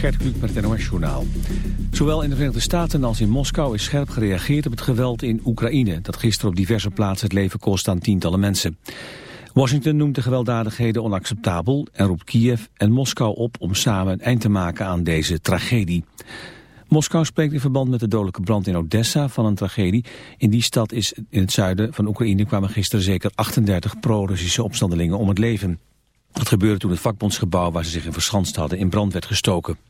Gert met het NOS Journaal. Zowel in de Verenigde Staten als in Moskou is scherp gereageerd op het geweld in Oekraïne... dat gisteren op diverse plaatsen het leven kost aan tientallen mensen. Washington noemt de gewelddadigheden onacceptabel... en roept Kiev en Moskou op om samen een eind te maken aan deze tragedie. Moskou spreekt in verband met de dodelijke brand in Odessa van een tragedie. In die stad is in het zuiden van Oekraïne kwamen gisteren zeker 38 pro-Russische opstandelingen om het leven. Dat gebeurde toen het vakbondsgebouw waar ze zich in verschanst hadden in brand werd gestoken.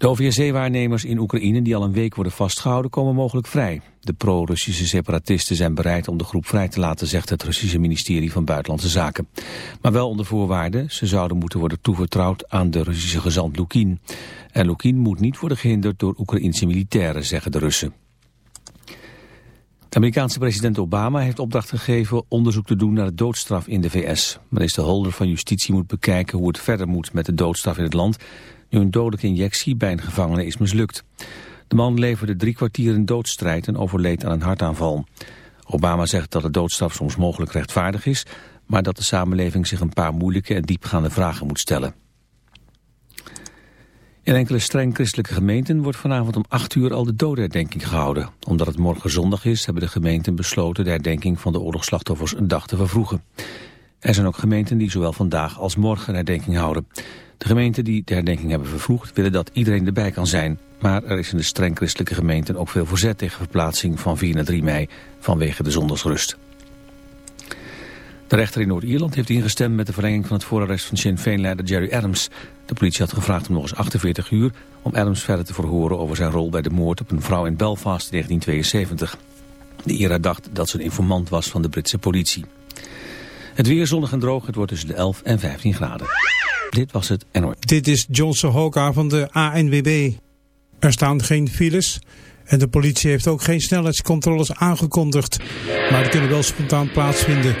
De OVSE-waarnemers in Oekraïne die al een week worden vastgehouden komen mogelijk vrij. De pro-Russische separatisten zijn bereid om de groep vrij te laten, zegt het Russische ministerie van Buitenlandse Zaken. Maar wel onder voorwaarden, ze zouden moeten worden toevertrouwd aan de Russische gezant Lukin. En Lukin moet niet worden gehinderd door Oekraïnse militairen, zeggen de Russen. De Amerikaanse president Obama heeft opdracht gegeven onderzoek te doen naar de doodstraf in de VS. Minister Holder van Justitie moet bekijken hoe het verder moet met de doodstraf in het land, nu een dodelijke injectie bij een gevangene is mislukt. De man leverde drie kwartier in doodstrijd en overleed aan een hartaanval. Obama zegt dat de doodstraf soms mogelijk rechtvaardig is, maar dat de samenleving zich een paar moeilijke en diepgaande vragen moet stellen. In enkele streng christelijke gemeenten wordt vanavond om 8 uur al de dodenherdenking gehouden. Omdat het morgen zondag is, hebben de gemeenten besloten de herdenking van de oorlogsslachtoffers een dag te vervroegen. Er zijn ook gemeenten die zowel vandaag als morgen herdenking houden. De gemeenten die de herdenking hebben vervroegd willen dat iedereen erbij kan zijn. Maar er is in de streng christelijke gemeenten ook veel verzet tegen verplaatsing van 4 naar 3 mei vanwege de zondagsrust. De rechter in Noord-Ierland heeft ingestemd met de verlenging van het voorarrest van Sinn Féin-leider Jerry Adams. De politie had gevraagd om nog eens 48 uur om Adams verder te verhoren over zijn rol bij de moord op een vrouw in Belfast in 1972. De IRA dacht dat ze een informant was van de Britse politie. Het weer zonnig en droog, het wordt tussen de 11 en 15 graden. Dit was het NOS. Dit is Johnson Hoka van de ANWB. Er staan geen files en de politie heeft ook geen snelheidscontroles aangekondigd. Maar die kunnen wel spontaan plaatsvinden.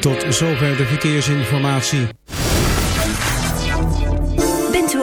Tot zover de verkeersinformatie.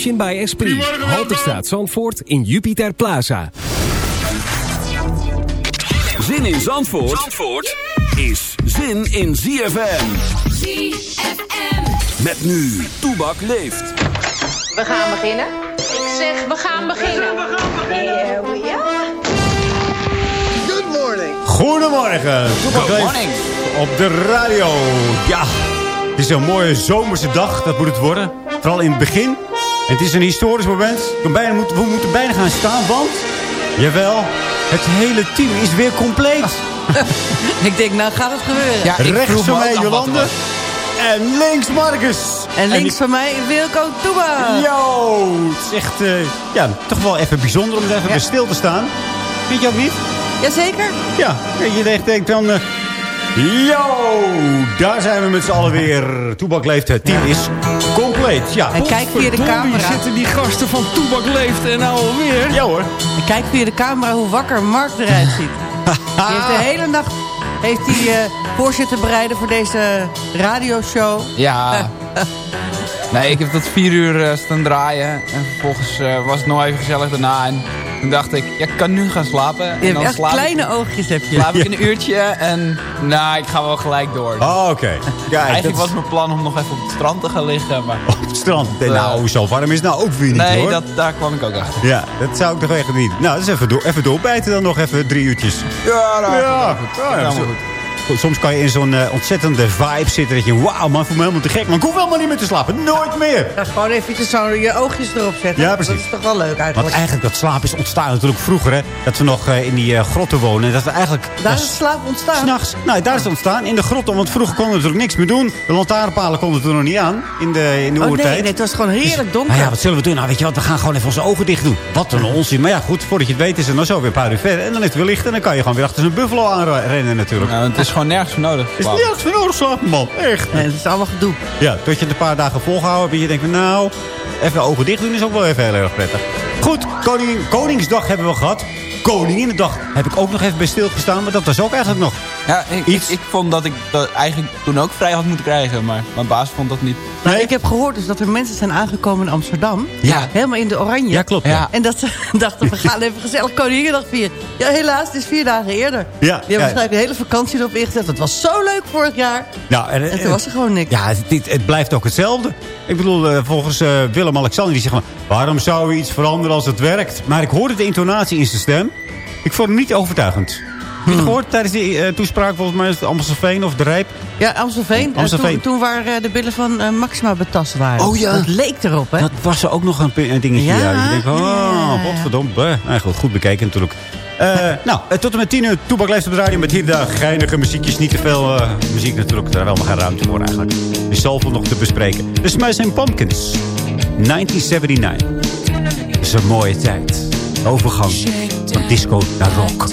By Esprit. Halterstraat Zandvoort in Jupiter Plaza. Zin in Zandvoort, Zandvoort is zin in ZFM. ZFM. Met nu, Toebak leeft. We gaan beginnen. Ik zeg, we gaan beginnen. We gaan beginnen. Here we are. Goedemorgen. Good morning. Op de radio. Ja, het is een mooie zomerse dag. Dat moet het worden. Vooral in het begin. En het is een historisch moment. We, bijna moeten, we moeten bijna gaan staan, want... Jawel, het hele team is weer compleet. ik denk, nou gaat het gebeuren. Ja, Rechts van mij Jolande. En links Marcus. En links van mij Wilco Toeba. Yo, het is echt eh, ja, toch wel even bijzonder om er even bij stil te staan. Vind je ook niet? Jazeker. Ja, je denkt, denkt dan... eh, yo, daar zijn we met z'n allen weer. Toebak leeft, het team is compleet. Ja. En kijk via de camera. zitten die gasten van Toebak Leeft en nou alweer. Ja hoor. En kijk via de camera hoe wakker Mark eruit ziet. Die heeft de hele nacht heeft hij eh voorzitten bereiden voor deze radioshow. Ja. Nee, ik heb tot vier uur eh, staan draaien. En vervolgens eh, was het nog even gezellig daarna. En toen dacht ik, ja, ik kan nu gaan slapen. Je En hebt dan echt slaap kleine ik, oogjes heb je. slaap ik een uurtje. En nou, ik ga wel gelijk door. Oh, oké. Ja, Eigenlijk dat- was mijn plan om nog even op het strand te gaan liggen. Maar Op het strand. nou, zo warm is het nou ook weer niet nee, hoor. dat, daar kwam ik ook achter. Ja, dat zou ik toch echt niet. Nou, dus even, door, even doorbijten dan nog even drie uurtjes. Ja, nou, Ja, goed. ja, Helemaal zo- goed. Soms kan je in zo'n eh, ontzettende vibe zitten. Dat je, wauw man, ik voel me helemaal te gek. Maar ik hoef helemaal niet meer te slapen. Nooit meer. Ja, gewoon even zo je oogjes erop zetten. Ja, precies. Dat is toch wel leuk Want eigenlijk. eigenlijk dat slaap is ontstaan natuurlijk vroeger. Hè, dat we nog eh, in die eh, grotten wonen. En dat we eigenlijk... Daar dat is slaap ontstaan. S'nachts, nou, daar is het ontstaan. In de grotten, want vroeger konden we natuurlijk niks meer doen. De lantaarnpalen konden toen nog niet aan. In de, in de Oh nee, oertijd. nee, het was gewoon heerlijk donker. Nou ja, wat zullen we doen? Nou, weet je wat, we gaan gewoon even onze ogen dicht doen. Wat een onzin. Maar ja, goed, voordat je het weet is het nog zo weer een paar uur verder. En dan is het weer licht en dan kan je gewoon weer achter zo'n buffalo aanrennen natuurlijk. Nou, het is gewoon nergens voor nodig. is nergens voor nodig slapen, man. Echt. Nee, het is allemaal gedoe. Ja, tot je het een paar dagen volgehouden hebt. En je denkt, van, nou, even ogen dicht doen is ook wel even heel erg prettig. Goed, koning, Koningsdag hebben we gehad. Koninginnedag heb ik ook nog even bij stilgestaan. Maar dat was ook eigenlijk nog. Ja, ik, ik, ik vond dat ik dat eigenlijk toen ook vrij had moeten krijgen. Maar mijn baas vond dat niet. Nou, ik heb gehoord dus dat er mensen zijn aangekomen in Amsterdam. Ja. Helemaal in de oranje. Ja, klopt, ja. En dat ze dachten, we gaan even gezellig Koninginnedag vieren. Ja, helaas, het is vier dagen eerder. Ja, Die hebben ja. waarschijnlijk de hele vakantie erop ingezet. Het was zo leuk vorig jaar. Nou, En toen was er gewoon niks. Ja, het, het, blijft ook hetzelfde. Ik bedoel, eh, volgens eh, Willem-Alexander, die zegt van... waarom zou we iets veranderen als het werkt? Maar ik hoorde de intonatie in zijn stem. Ik vond hem niet overtuigend. Heb je het gehoord tijdens die eh, toespraak? Volgens mij is het Amstelveen of de Rijp. Ja, Amstelveen. Eh, Amstelveen. Toen, toen waar eh, de billen van Maxima betast waren. Oh ja. Dat leek erop, hè? Dat was er ook nog een, dingetje. Ja, Ja, Je denkt, oh, godverdomme. Nou, goed, goed bekeken natuurlijk. Eh, nou, tot en met 10 uur. Toebak leeft op de radio met hier de geinige muziekjes. Niet te veel eh, muziek natuurlijk. Daar wel maar geen ruimte voor eigenlijk. Is zoveel nog te bespreken. De Smashing Pumpkins. 1979. Dat is een mooie tijd. Overgang van disco naar rock.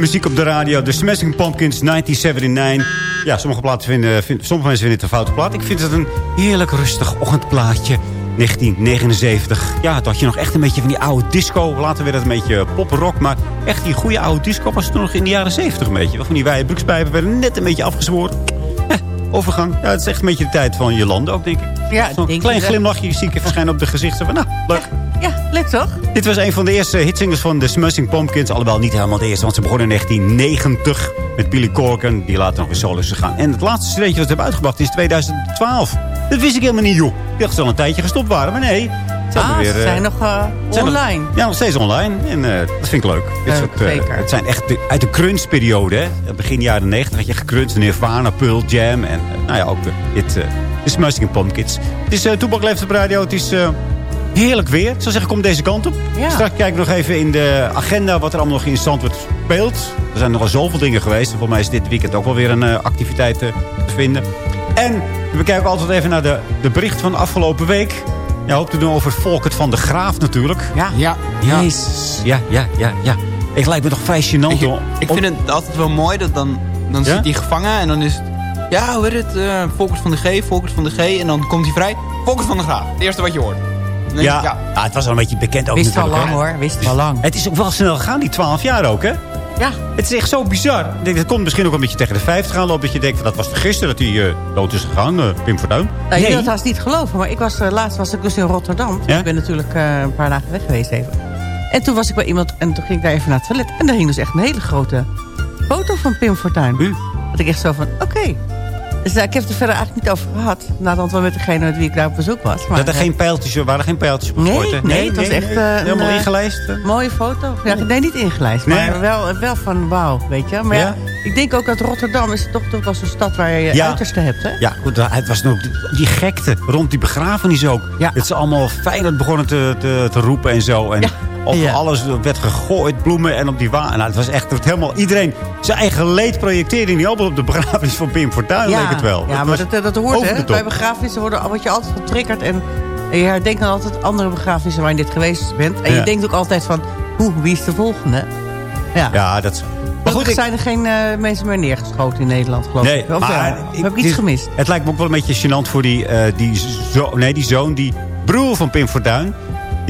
Muziek op de radio. De Smashing Pumpkins 1979. Ja, sommige, platen vinden, vind- sommige mensen vinden het een foute plaat. Ik vind het een heerlijk rustig ochtendplaatje. 1979. Ja, toen had je nog echt een beetje van die oude disco. Later werd het een beetje poprock. Maar echt die goede oude disco was toen nog in de jaren 70 een beetje. Van die wijde broekspijpen werden net een beetje afgezwoord. Eh, overgang. Ja, het is echt een beetje de tijd van Jolande ook, denk ik. Ja, Zo'n denk klein glimlachje zie ik verschijnen op de gezichten. Van, nou, leuk. Toch? Dit was een van de eerste hitsingers van de Smashing Pumpkins. Alhoewel niet helemaal de eerste, want ze begonnen in 1990 met Billy Corgan. Die later nog weer solo is gegaan. En het laatste CD wat ze hebben uitgebracht is 2012. Dat wist ik helemaal niet, joh. Ik dacht dat ze al een tijdje gestopt waren, maar nee. Ze Ah, weer, ze eh, zijn nog eh, zijn nog- online. ja, nog steeds online. En eh, dat vind ik leuk. Dit Leuk, soort, zeker. het zijn echt de- uit de crunch-periode. hè. Begin jaren 90 had je gecruncht. Nirvana, Pearl Jam. En nou ja, ook de, dit, de Smashing Pumpkins. Het is uh, Toepak op radio. Het is heerlijk weer. Ik zou zeggen, kom deze kant op. Ja. Straks kijken we nog even in de agenda wat er allemaal nog in Zandvoort speelt. Er zijn nogal zoveel dingen geweest. En volgens mij is dit weekend ook wel weer een eh, activiteit eh, te vinden. En we kijken altijd even naar de, de bericht van de afgelopen week. Ja, hoop te doen over Volkert van de Graaf natuurlijk. Ja. Ja, Ja. Jezus. Ja, ja, ja, ja. Ik lijkt me toch vrij gênant. Ik, hoor. ik vind het altijd wel mooi dat dan, dan Ja? zit hij gevangen en dan is het... Ja, hoe heet het? eh Volkert van de G, Volkert van de G. En dan komt hij vrij. Volkert van de Graaf. Het eerste wat je hoort. Ja, ja. het was al een beetje bekend ook Wist al lang hè. hoor, wist al lang. Het is ook wel snel gegaan, die 12 jaar ook, hè? Ja. Het is echt zo bizar. Ik denk, dat komt misschien ook een beetje tegen de 50 gaan lopen. Dat je denkt, dat was gisteren dat hij eh, dood is gegaan, eh, Pim Fortuyn. Nou, je wil het haast niet geloven, maar ik was, eh, laatst was ik dus in Rotterdam. Ja? Ik ben natuurlijk eh, een paar dagen weg geweest even. En toen was ik bij iemand en toen ging ik daar even naar het toilet. En daar hing dus echt een hele grote foto van Pim Fortuyn. Dat ik echt zo van, oké. Dus daar, ik heb het er verder eigenlijk niet over gehad. Nadat wel met degene met wie ik daar op bezoek was. Maar, dat er eh, geen pijltjes, er waren geen pijltjes op Nee, hè? nee, het was echt, eh, helemaal eh, ingelijst. eh. Mooie foto. Ja, nee, niet ingelijst. Nee. Maar wel, wel van wauw, weet je. Maar ja? Ik denk ook dat Rotterdam is toch, toch wel zo'n stad waar je Ja. uiterste hebt, hè? Ja, goed, het was nog die gekte rond die begrafenis ook. Ja. Dat ze allemaal Feyenoord begonnen te, te, te roepen en zo. En. Op Ja. alles werd gegooid, bloemen en op die waan. Nou, het was echt het helemaal iedereen zijn eigen leed projecteerde niet allemaal op de begrafenis van Pim Fortuyn, leek het wel. Ja, Dat maar dat, dat hoort, hè. Bij begrafenissen worden, word je altijd getriggerd. En je herdenkt dan altijd andere begrafenissen waar je dit geweest bent. En Ja. je denkt ook altijd van, hoe, wie is de volgende? Ja. Ja, dat. Maar goed, er zijn er geen eh, mensen meer neergeschoten in Nederland, geloof Nee, ik. Of maar wel? heb ik iets dit- gemist? Het lijkt me ook wel een beetje gênant voor die, eh, die, zo, nee, die zoon, die broer van Pim Fortuyn.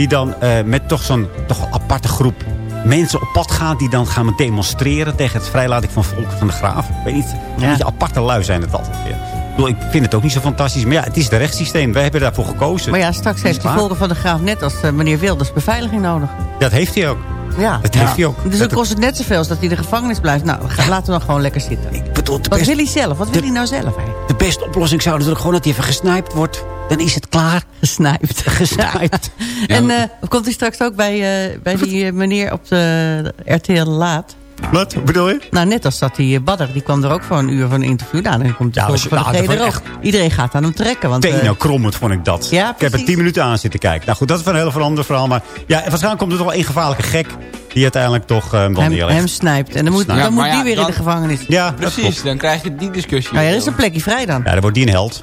Die dan eh, met toch zo'n toch aparte groep mensen op pad gaat. Die dan gaan demonstreren tegen het vrijlating van Volker van de Graaf. Ik weet niet, een Ja. beetje aparte lui zijn het altijd weer. Ik, bedoel, ik vind het ook niet zo fantastisch. Maar ja, het is het rechtssysteem. Wij hebben daarvoor gekozen. Maar ja, straks heeft die. Volker van de Graaf net als eh, meneer Wilders beveiliging nodig. Dat heeft hij ook. Ja. Dat heeft hij ook. Dus dan kost het net zoveel als dat hij in de gevangenis blijft. Nou, laten we dan gewoon lekker zitten. Ik bedoel, Wat wil hij zelf? Wat wil hij nou zelf eigenlijk? De beste oplossing zou natuurlijk gewoon dat hij even gesnijpt wordt. Dan is het klaar. Gesnijpt. Gesnijpt. En eh, komt hij straks ook bij, eh, bij die eh, meneer op de RTL Laat? Wat bedoel je? Nou, net als dat die Badder, die kwam er ook voor een uur van een interview. Nou, dan komt Ja, van nou, er ook. Iedereen gaat aan hem trekken. Want, eh, Tenen krommend vond ik dat. Ja, ik heb er tien minuten aan zitten kijken. Nou goed, dat is van een heel verander verhaal. Maar ja, waarschijnlijk komt er toch wel één gevaarlijke gek... die uiteindelijk toch uh, hem, hem snijpt. En dan moet, dan moet maar die weer in de gevangenis. Ja, Precies, dan krijg je die discussie. Nou ja, er is een plekje vrij dan. Ja, dan wordt die een held.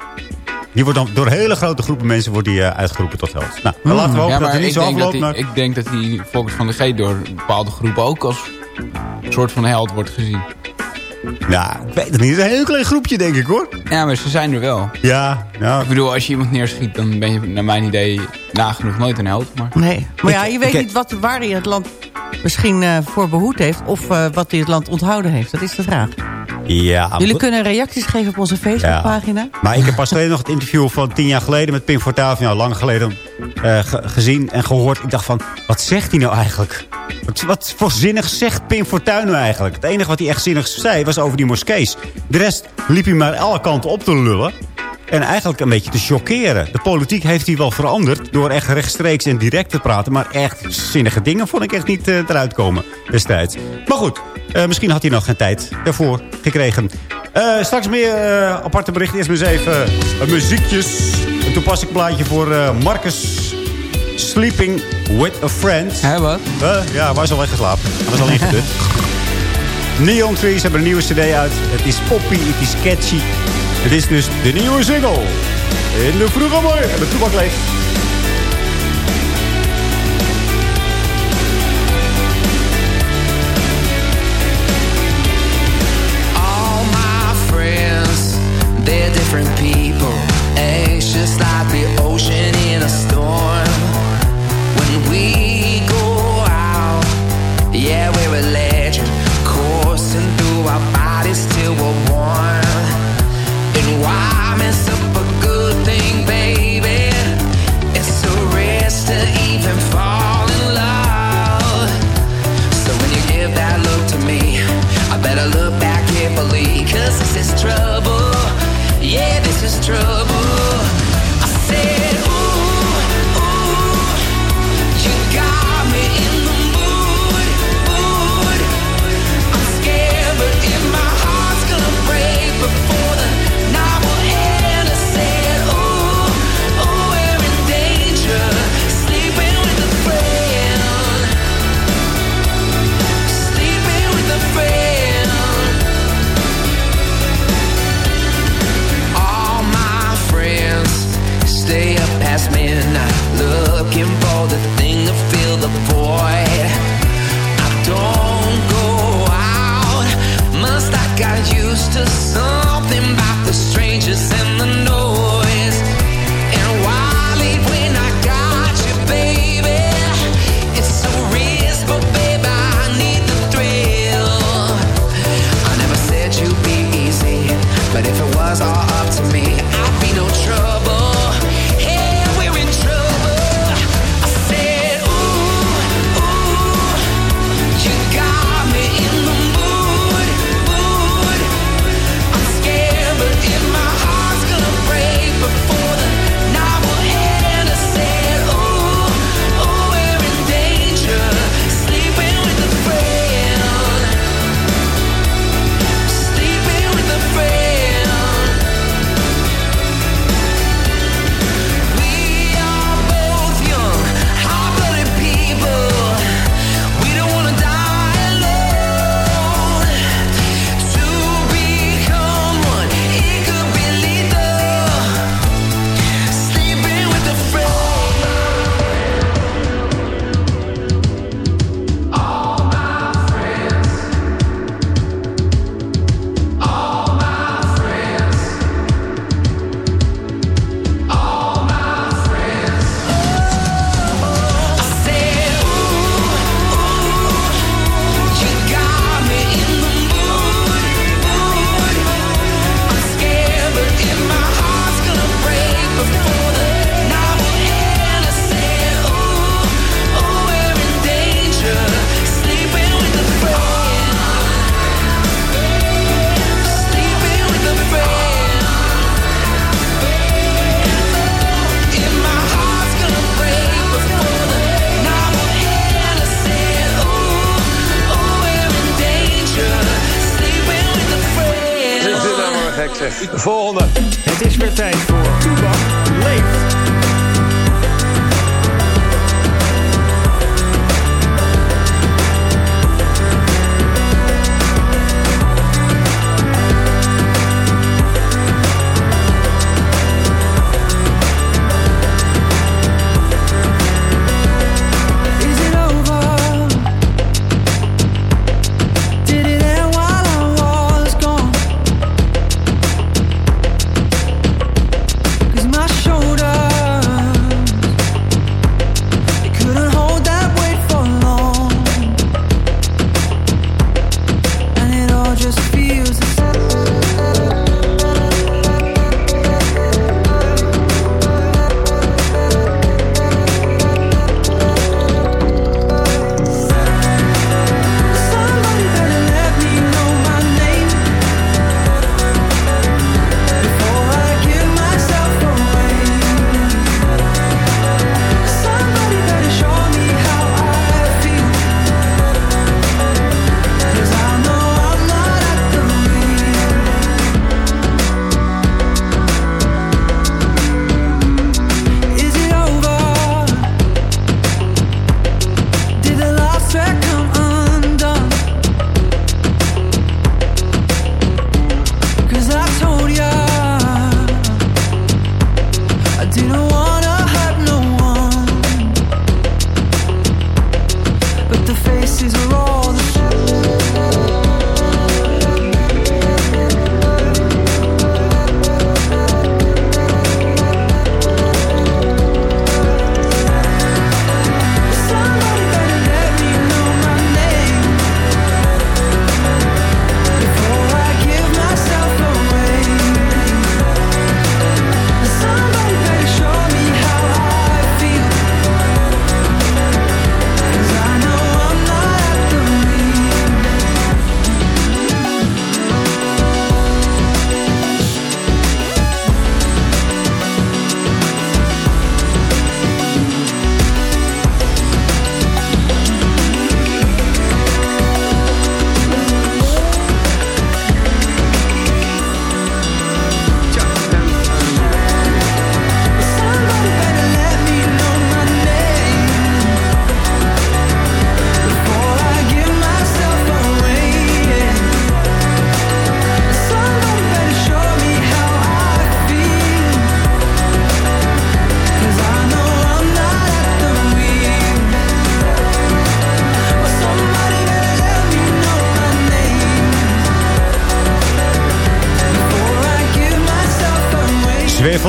Die wordt dan door hele grote groepen mensen wordt die, eh, uitgeroepen tot held. Nou, dan laten we hopen Ja, dat maar niet ik zo denk, dat afloopt. die, Maar... ik denk dat die Volkers van de G door bepaalde groepen ook als een soort van held wordt gezien. Ja, ik weet het niet. Het is een heel klein groepje, denk ik, hoor. Ja, maar ze zijn er wel. Ja, ja. Ik bedoel, als je iemand neerschiet, dan ben je naar mijn idee nagenoeg nooit een held. Maar... Nee, maar ja, Ik- je weet ik- niet wat, waar hij het land misschien eh, voor behoed heeft... of eh, wat hij het land onthouden heeft. Dat is de vraag. ja Jullie maar- kunnen reacties geven op onze Facebookpagina. Maar ik heb pas geleden nog het interview van tien jaar geleden met Pim Fortuyn, nou lang geleden, eh, ge- gezien en gehoord. Ik dacht van, wat zegt hij nou eigenlijk? Wat, wat voor zinnig zegt Pim Fortuyn nou eigenlijk? Het enige wat hij echt zinnig zei was over die moskees. De rest liep hij maar alle kanten op te lullen. En eigenlijk een beetje te chockeren. De politiek heeft hij wel veranderd door echt rechtstreeks en direct te praten. Maar echt zinnige dingen vond ik echt niet eh, eruit komen destijds. Maar goed, eh, misschien had hij nog geen tijd daarvoor gekregen. Eh, straks meer aparte berichten. Eerst maar eens even muziekjes. Een toepasselijk plaatje voor Marcus Sleeping with a Friend. Hé, wat? Eh, ja, hij was al weggeslapen. Hij was al ingedut. Neon Trees hebben een nieuwe cd uit. Het is poppy, het is catchy. Het is dus de nieuwe single. In de vroege morgen met Toebak Leef.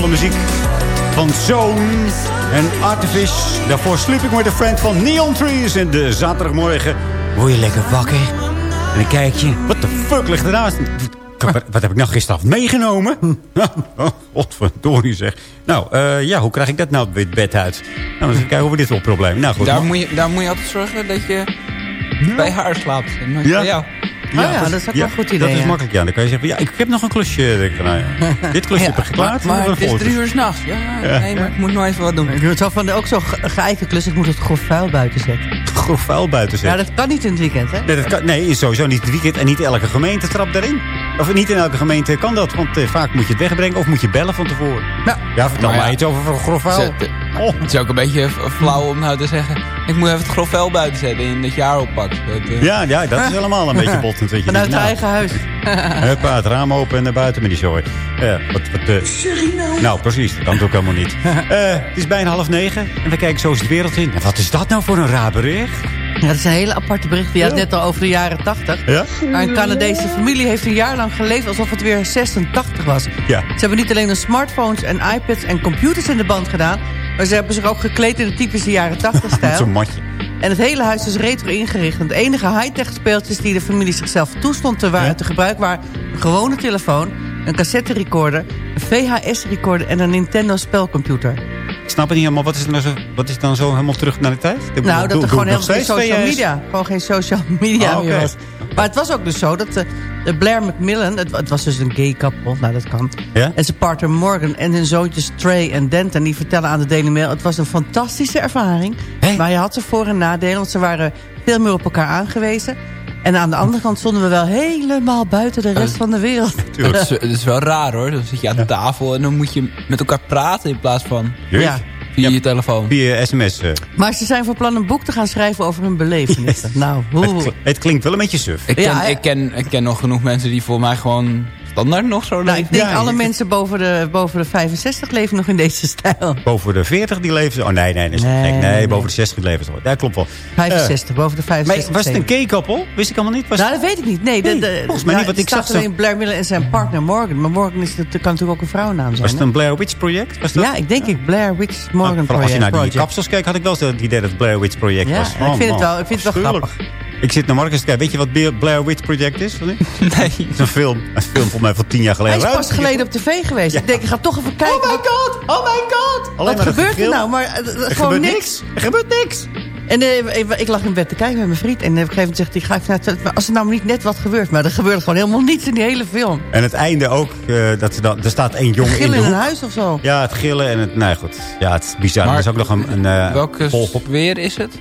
Muziek van Zone en Artifice. Daarvoor Sleeping with a Friend van Neon Trees. En de zaterdagmorgen word je lekker wakker. En dan kijk je, wat de fuck ligt ernaast? Wat, wat heb ik nou gisteravond meegenomen? oh, godverdorie zeg. Nou, eh, ja, hoe krijg ik dat nou het bed uit? Nou, eens kijken hoe we dit wel probleem. Nou, goed. Daar moet, je, daar moet je altijd zorgen dat je bij haar slaapt. En Ja. bij jou. Oh ja, dat is ook een goed idee, Dat is makkelijk, ja. Dan kan je zeggen, ja, ik heb nog een klusje. Dan denk ik, nou ja, dit klusje heb ik geklaard. Maar, het is drie uur s'nachts. Ja, Ja. nee, maar ik moet nog even wat doen. Ik doe het zo van, ook zo ge- geëikte klus. Ik moet het grof vuil buiten zetten. Grof vuil buiten Ja, zetten. dat kan niet in het weekend, hè? Nee, dat kan, nee, sowieso niet het weekend. En niet elke gemeente trapt daarin. Of niet in elke gemeente kan dat. Want eh, vaak moet je het wegbrengen of moet je bellen van tevoren. Nou, ja, vertel Maar ja. mij iets over grof vuil. Zet- Het is ook een beetje flauw om nou te zeggen... ik moet even het grof vuil buiten zetten en dat je haar oppakt. Dat, eh, Ja, ja, dat is helemaal een beetje bottend. Weet je. Vanuit nou, eigen huis. Huppa, het raam open en naar buiten met die zooi. Ja, wat, wat, eh, nou, precies. Dat kan ook helemaal niet. Eh, het is bijna half negen en we kijken zo eens de wereld in. En wat is dat nou voor een raar bericht? Ja, dat is een hele aparte bericht. Je had het net al over de jaren 80. Ja? Maar een Canadese familie heeft een jaar lang geleefd alsof het weer 86 was. Ja. Ze hebben niet alleen hun smartphones en iPads en computers in de band gedaan... maar ze hebben zich ook gekleed in de typische jaren 80 Met stijl. zo'n matje. En het hele huis is retro ingericht. En de enige high-tech speeltjes die de familie zichzelf toestond te, Ja? te gebruiken... waren een gewone telefoon, een cassette recorder, een VHS-recorder en een Nintendo spelcomputer. Ik snap het niet helemaal. Wat is, nou zo, wat is dan zo helemaal terug naar de tijd? Ik Nou, dat er gewoon helemaal geen social media, gewoon geen social media meer oké. was. Maar het was ook dus zo dat eh, Blair Macmillan, het, het was dus een gay couple, nou dat kan. Ja? En zijn partner Morgan en hun zoontjes Trey en Denton, die vertellen aan de Daily Mail, het was een fantastische ervaring. Maar je had ze voor- en nadelen, want ze waren veel meer op elkaar aangewezen. En aan de andere kant stonden we wel helemaal buiten de rest van de wereld. Dat is, wel raar hoor. Dan zit je aan tafel en dan moet je met elkaar praten in plaats van. Ja. Via je telefoon. Via sms. eh. Maar ze zijn van plan een boek te gaan schrijven over hun belevenissen. Nou, Het, hoe... het klinkt wel een beetje suf. Ik ken, Ja, hè? ik, ken, ik ken nog genoeg mensen die voor mij gewoon standaard nog zo Nou, ik denk Ja, alle mensen boven de, boven de 65 leven nog in deze stijl. Boven de 40 die leven ze. Oh nee, nee, dat is Nee, gek. Nee, nee. boven de 60 leven ze. Ja, klopt wel. 65, boven de Maar 65. was het een gay koppel? Wist ik allemaal niet. Was Nou, dat weet ik niet. Nee, de, Nee, de, volgens mij niet, nou, want ik zag zo- alleen Blair Miller en zijn partner Morgan. Maar Morgan is, het kan natuurlijk ook een vrouwennaam zijn. was het een Blair Witch project? Was dat? Ja, ik denk ik Blair Witch Morgan Nou, vooral als je project. naar die project. kapsels kijkt, had ik wel eens het idee dat het Blair Witch project Ja, was. ik vind het wel- ik vind het wel grappig. Ik zit naar Marcus te kijken. Weet je wat Blair- Witch project is? Nee. Het is een film. Een film volgens mij van tien jaar Hij geleden. is pas geleden op tv geweest. Ik denk, ik ga toch even kijken. Oh my god, oh my god. Alleen Wat gebeurt er nou? Maar eh, Er gewoon gebeurt niks. Er gebeurt niks. En eh, ik, ik lag in bed te kijken met mijn vriend. En op een gegeven moment zegt hij, ga even naar het. Maar als er nou niet net wat gebeurt. Maar er gebeurt gewoon helemaal niets in die hele film. En het einde ook. eh, dat ze dan, er staat één jongen in Gillen de in een huis of zo. Ja, het gillen en het... Nee, goed. Ja, het is bizar. Maar er is ook nog een... een eh, Welke volg op. weer is het?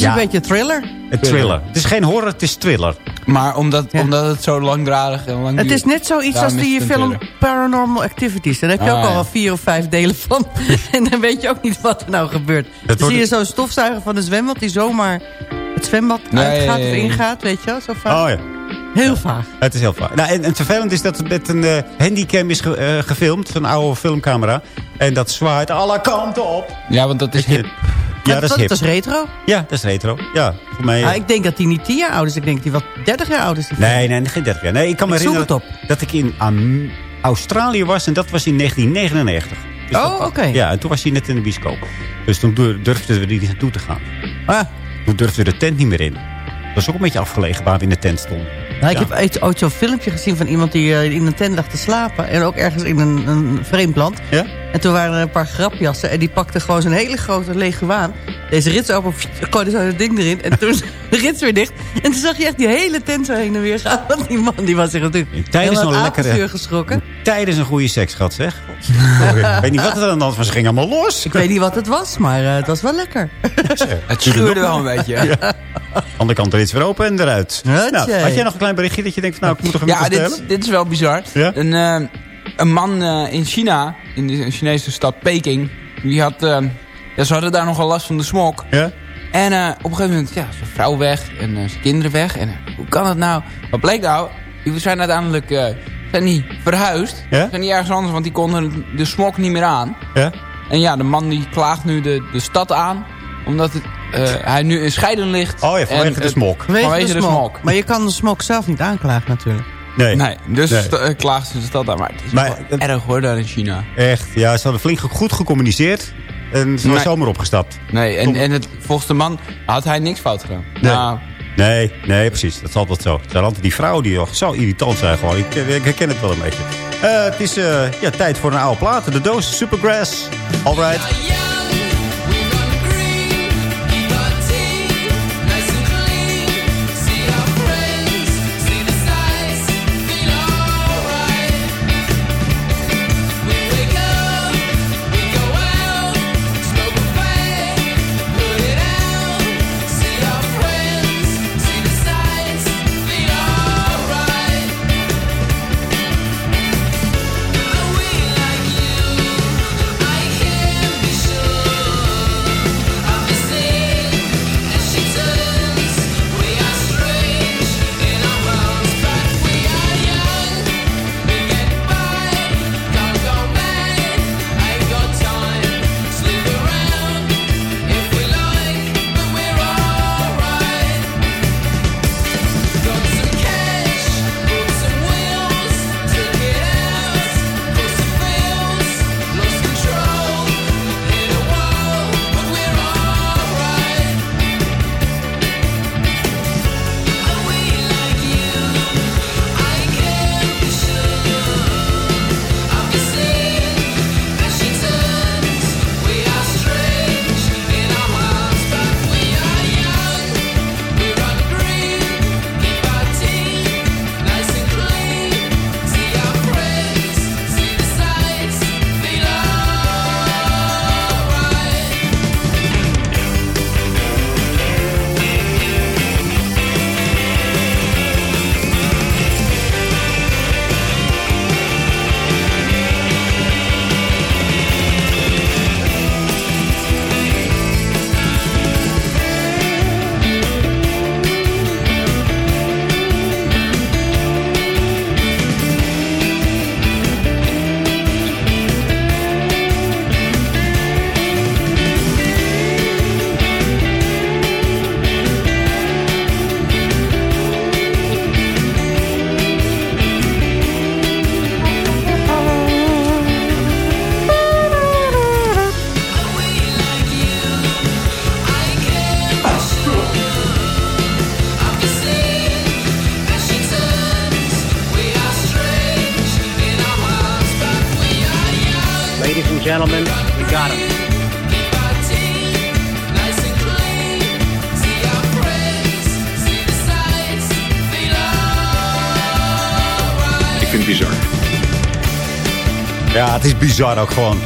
Dat is Ja. een beetje thriller. Een thriller. Het is geen horror, het is thriller. Maar omdat, Ja. omdat het zo langdradig en lang Het is net zoiets als die film thriller. Paranormal Activities. Daar heb je Ah, ook al ja. vier of vijf delen van. en dan weet je ook niet wat er nou gebeurt. Dan wordt zie je zo'n stofzuiger van een zwembad... die zomaar het zwembad Nee, uitgaat ja, of ingaat. Weet je wel, zo vaak. Oh ja. Heel vaag. Het is heel vaak. Nou, en, en het vervelend is dat het met een eh, handycam is ge- eh, gefilmd. Een oude filmcamera. En dat zwaait alle kanten op. Ja, want dat is je, hip. Ja, dat is hip. Dat is retro. Ja, dat is retro. Ja, voor mij... Ah, ik denk dat hij niet 10 jaar oud is. Ik denk dat hij wat 30 jaar oud is. Nee, nee, geen 30 jaar. Nee, ik kan me Ik herinneren dat, ik in Australië was. En dat was in 1999. Dus Oh, oké. Ja, en toen was hij net in de bioscoop. Dus toen dur- durfden we er niet naartoe te gaan. Ah, Toen durfden we de tent niet meer in. Dat is ook een beetje afgelegen waar we in de tent stonden. nou, ik Ja. heb ooit, zo'n filmpje gezien van iemand die eh, in een tent lag te slapen. En ook ergens in een, een vreemd land. Ja? En toen waren er een paar grapjassen. En die pakte gewoon zo'n hele grote leguaan. Deze rits open, gooide zo dat ding erin. En toen de rits weer dicht. En toen zag je echt die hele tent zo heen en weer gaan. Want die man die was zich natuurlijk Tijdens aan lekkere- geschrokken. Tijdens een goede seks gehad, zeg. ik weet niet wat er aan de hand was. Ze ging allemaal los. Ik weet niet wat het was, maar eh, het was wel lekker. Het schuurde wel een beetje. Andere kant er iets weer open en eruit. Nou, had jij nog een klein berichtje dat je denkt, van, nou, ik moet toch even Ja, dit, dit is wel bizar. Ja? Een, eh, een man eh, in China, in de Chinese stad Peking, die had, eh, ja, ze hadden daar nogal last van de smog. Ja? En eh, op een gegeven moment, ja, zijn vrouw weg en zijn kinderen weg. En hoe kan dat nou? Wat bleek nou? Die zijn uiteindelijk zijn die verhuisd. Ja? Zijn die ergens anders, want die konden de smog niet meer aan. Ja? En ja, de man die klaagt nu de, de stad aan. Omdat het, eh, hij nu in scheiden ligt. Oh ja, vanwege En de smok. Vanwege, Vanwege de, de smok. smok. Maar je kan de smok zelf niet aanklagen natuurlijk. Nee. Nee, dus Nee. klaagt ze de stad aan. Maar het is Maar wel erg hoor, daar in China. Echt, ja, ze hadden flink goed gecommuniceerd. En ze was Nee. zomaar opgestapt. Nee, en, en het, volgens de man had hij niks fout gedaan. Nee. Nou, Nee, nee, precies. Dat is altijd zo. Die vrouwen die toch zo irritant zijn gewoon. Ik, ik herken het wel een beetje. Eh, het is eh, ja, tijd voor een oude plaat. De doos Supergrass. Alright. Ladies is bizar ook gewoon.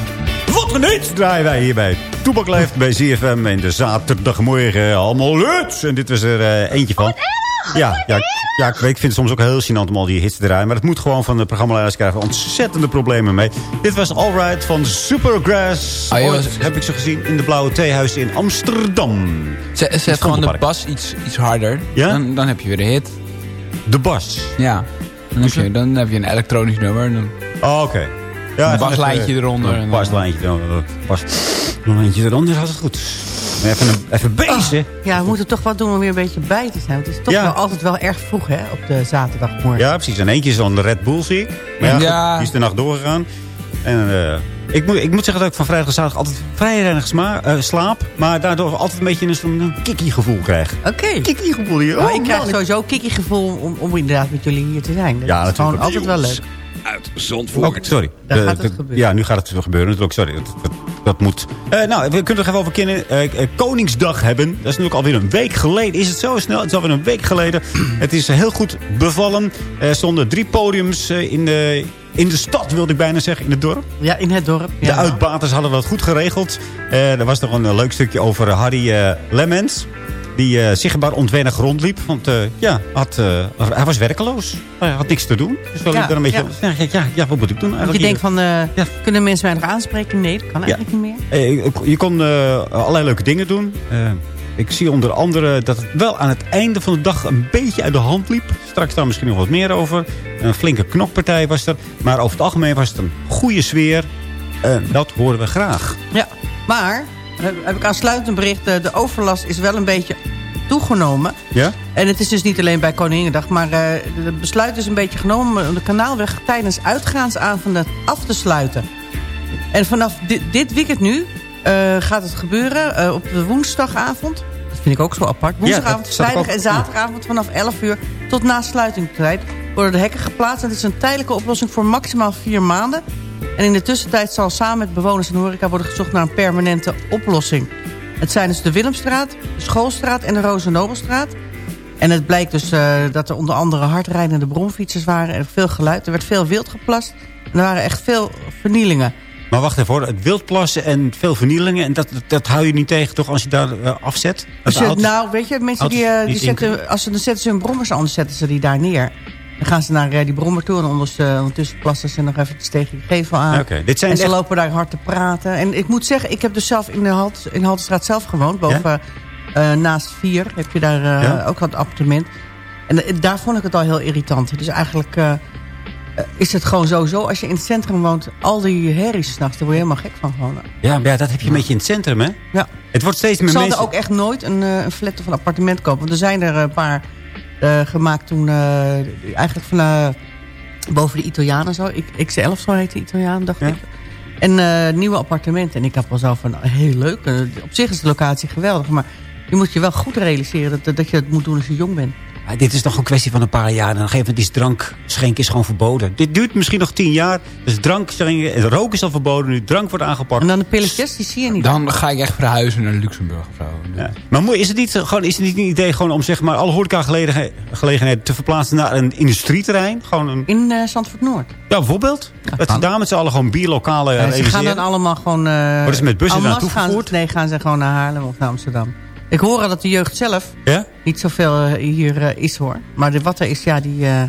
Wat een hit draaien wij hierbij. Toebak leeft bij ZFM in de zaterdagmorgen. Allemaal hits. En dit was er eh, eentje van. Ja, ja, ja ik, weet, ik vind het soms ook heel gênant om al die hits te draaien. Maar dat moet gewoon van de programmaleiders krijgen. Ontzettende problemen mee. Dit was Alright van Supergrass. Ah, Ooit heb ik ze gezien in de Blauwe Theehuis in Amsterdam. Zet, zet gewoon de bas iets, iets harder. Ja? Dan, dan heb je weer de hit. De bas? Ja. Dan heb je, dan heb je een elektronisch nummer. en Dan, Oh, oké. Een even- baslijntje eronder. Een baslijntje eronder. Bas, baslijntje eronder is altijd goed. Even, een, even bezig. Ja, we moeten toch wat doen om weer een beetje bij te zijn. Want het is toch Ja. wel altijd wel erg vroeg hè, op de zaterdagmorgen. Ja, precies. En eentje is dan de Red Bull, zie ik. Maar ja, goed, Ja. die is de nacht doorgegaan. En eh, ik, moet, ik moet zeggen dat ik van vrijdag tot zaterdag altijd vrij weinig eh, slaap. Maar daardoor altijd een beetje een, zo'n kikkie gevoel krijg. Oké. Kikkie gevoel hier. Oh, ik krijg man, sowieso kikkie gevoel om, om inderdaad met jullie hier te zijn. Dat Ja, is gewoon altijd wel leuk. Uit Zandvoort. Oh, sorry. Daar De- gaat het de- gebeuren. Ja, nu gaat het gebeuren natuurlijk. Sorry, dat, dat, dat moet. Eh, nou, we kunnen nog even over kennen. eh, eh, Koningsdag hebben. Dat is natuurlijk alweer een week geleden. Is het zo snel? Het is alweer een week geleden. het is heel goed bevallen. Er stonden drie podiums eh, in, de, in de stad, wilde ik bijna zeggen, in het dorp. Ja, in het dorp. De uitbaters hadden dat goed geregeld. Eh, er was nog een leuk stukje over Harry Lemmens. Die eh, zichtbaar ontwennig rondliep. Want eh, ja, had, eh, hij was werkeloos. Hij had niks te doen. Dus wel Ja, een beetje, ja. ja. Wat moet ik doen Want je denkt van, kunnen mensen mij nog aanspreken? Nee, dat kan eigenlijk niet meer. Je- kon allerlei leuke dingen doen. Ik zie onder andere dat het wel aan het einde van de dag een beetje uit de hand liep. Straks daar misschien nog wat meer over. Een flinke knokpartij was er. Maar over het algemeen was het een goede sfeer. En dat horen we graag. Ja, maar heb, ik aansluitend bericht. eh, De overlast is wel een beetje toegenomen. Ja? En het is dus niet alleen bij Koninginnedag, maar eh, het besluit is een beetje genomen om de kanaalweg tijdens uitgaansavonden af te sluiten. En vanaf dit, dit weekend nu eh, gaat het gebeuren eh, op de woensdagavond. Dat vind ik ook zo apart. Woensdagavond, vrijdag en zaterdagavond vanaf 11 uur tot na sluitingstijd worden de hekken geplaatst. En het is een tijdelijke oplossing voor maximaal vier maanden. En in de tussentijd zal samen met bewoners en horeca worden gezocht naar een permanente oplossing. Het zijn dus de Willemstraat, de Schoolstraat en de Rozenobelstraat. En het blijkt dus eh, dat er onder andere hardrijdende bromfietsers waren... en veel geluid. Er werd veel wild geplast. En er waren echt veel vernielingen. Maar wacht even hoor, het wildplassen en veel vernielingen... en dat, dat, hou je niet tegen toch als je daar eh, afzet? Als Dat je, auto's- nou, weet je, mensen die, eh, die zetten, als ze, dan zetten ze hun brommers aan, dan zetten ze die daar neer. Dan gaan ze naar eh, die brommer toe en eh, ondertussen plassen ze nog even tegen die gevel aan. Oké, dit zijn en ze echt- lopen daar hard te praten. En ik moet zeggen, ik heb dus zelf in de halt, in Haltestraat zelf gewoond. Boven, naast vier heb je daar Ja? ook wat appartement. En daar vond ik het al heel irritant. Dus eigenlijk is het gewoon sowieso, als je in het centrum woont... al die herries s'nachts, daar word je helemaal gek van gewoon. Ja, maar ja, dat heb je een beetje in het centrum, hè? Ja. Het wordt steeds Ik meer zal mensen... er ook echt nooit een, eh, een flat of een appartement kopen. Want er zijn er een paar eh, gemaakt toen... eh, eigenlijk van eh, boven de Italianen zo. Ik, XL of zo heet de Italiaan, dacht ik. En eh, nieuwe appartementen. En ik had wel zo van, heel leuk. Eh, op zich is de locatie geweldig. Maar je moet je wel goed realiseren dat, dat je het moet doen als je jong bent. Ja, dit is nog een kwestie van een paar jaar. En dan gegeven moment is drank schenken is gewoon verboden. Dit duurt misschien nog tien jaar. Dus drank schenken, en roken is al verboden. Nu drank wordt aangepakt. En dan de pilletjes, die zie je niet. Dan ga ik echt verhuizen naar Luxemburg of zo. Ja. Maar moe- is het niet, gewoon, is het niet een idee gewoon om zeg maar, alle horecagelegenheden te verplaatsen naar een industrieterrein? Gewoon een, In eh Zandvoort Noord. ja, bijvoorbeeld. Dat ze daar met z'n allen gewoon bierlokalen Ja, ze gaan dan allemaal gewoon... eh Worden ze met bussen naartoe gaan? Nee, gaan ze gewoon naar Haarlem of naar Amsterdam. Ik hoor al dat de jeugd zelf Ja? niet zoveel eh, hier eh, is hoor. Maar de, wat er is, ja, die, eh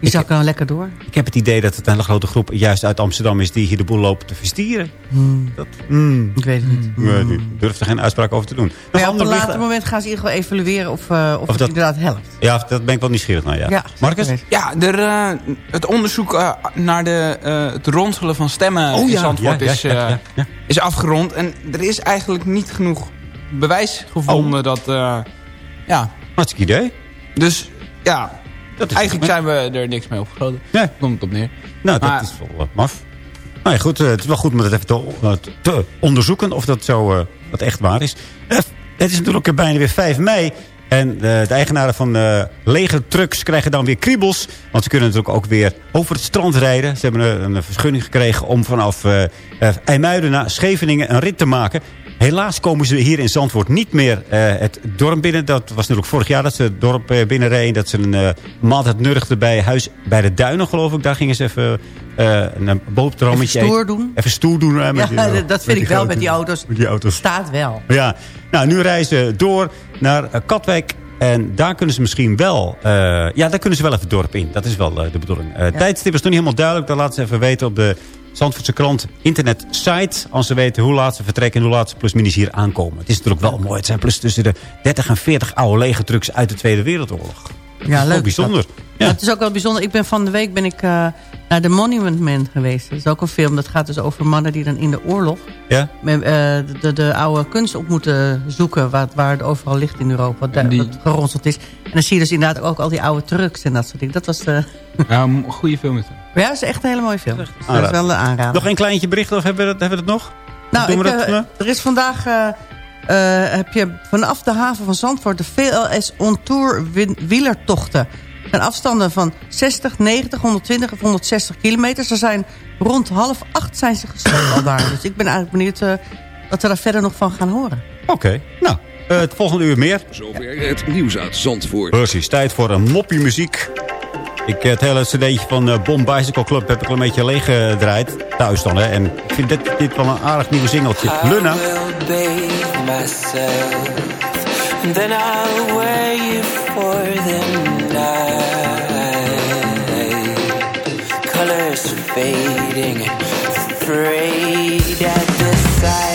die zakken dan lekker door. Ik heb het idee dat het een hele grote groep juist uit Amsterdam is... die hier de boel lopen te verstieren. Hmm. Dat, mm, Ik weet het niet. niet. Ik durf er geen uitspraak over te doen. Nog Maar ja, op een later moment gaan ze in ieder geval evalueren of, eh, of, het dat- inderdaad helpt. Ja, dat ben ik wel nieuwsgierig naar, ja. Ja, Marcus? Ja, er, eh, het onderzoek naar de, eh, het ronselen van stemmen Oh in ja, Zandvoort ja, ja, is, eh, is afgerond. En er is eigenlijk niet genoeg bewijs gevonden dat... eh, ja, Hartstikke idee. dus ja, Dat eigenlijk zijn we er niks mee opgeschoten. Nee. Komt het op neer. Nou, dat is wel eh, maf. Nou ja, goed, eh, het is wel goed om dat even te, te onderzoeken of dat zo wat echt waar is. Het is natuurlijk bijna weer 5 mei. En de eigenaren van eh lege trucks krijgen dan weer kriebels. Want ze kunnen natuurlijk ook weer over het strand rijden. Ze hebben een, een vergunning gekregen om vanaf eh, IJmuiden naar Scheveningen een rit te maken. Helaas komen ze hier in Zandvoort niet meer eh, het dorp binnen. Dat was natuurlijk vorig jaar dat ze het dorp eh, binnenreden. Dat ze een eh, maaltijd nurgden bij huis bij de Duinen, geloof ik. Daar gingen ze even een boterhammetje Even stoer doen. Even stoer doen. hè, met Ja, die- dat vind ik wel grote- met die auto's. Met die auto's. Staat wel. Ja, nou, nu reizen ze door naar Katwijk. En daar kunnen ze misschien wel... ja, daar kunnen ze wel even het dorp in. Dat is wel de bedoeling. Eh Tijdstip is nog niet helemaal duidelijk. Dat laten ze even weten op de Zandvoortse krant internet site. Als ze weten hoe laat ze vertrekken en hoe laat ze plusminus hier aankomen. Het is natuurlijk wel mooi. Het zijn plus tussen de 30 en 40 oude lege trucks uit de Tweede Wereldoorlog. Dat Ja, is leuk. Bijzonder. Ja. het is ook wel bijzonder. Ik ben van de week ben ik eh, naar de Monument Man geweest. Dat is ook een film. Dat gaat dus over mannen die dan in de oorlog... Ja? met, eh, de, de, de oude kunst op moeten zoeken... waar, waar het overal ligt in Europa. Wat, die- wat geronseld is. En dan zie je dus inderdaad ook al die oude trucks en dat soort dingen. Dat was... eh Ja, een goede film is. Ja, dat is echt een hele mooie film. Dus dat is wel een aanrader. Nog een kleintje bericht of hebben we dat, hebben we dat nog? Nou, Doen we ik, dat, eh, eh? er is vandaag... eh, eh, heb je vanaf de haven van Zandvoort de VLS On Tour wielertochten. En afstanden van 60, 90, 120 of 160 kilometer. Ze zijn rond half acht zijn ze gestart al daar. Dus ik ben eigenlijk benieuwd eh, wat we daar verder nog van gaan horen. Oké, nou, het volgende uur meer. Zover het nieuws uit Zandvoort. Precies, tijd voor een moppie muziek. Ik, het hele cd'tje van eh Bomb Bicycle Club heb ik al een beetje leeg gedraaid. Thuis dan, hè. En ik vind dit, dit wel een aardig nieuw singeltje. Luna. Then I'll wear you for the night Colors fading Afraid at the sight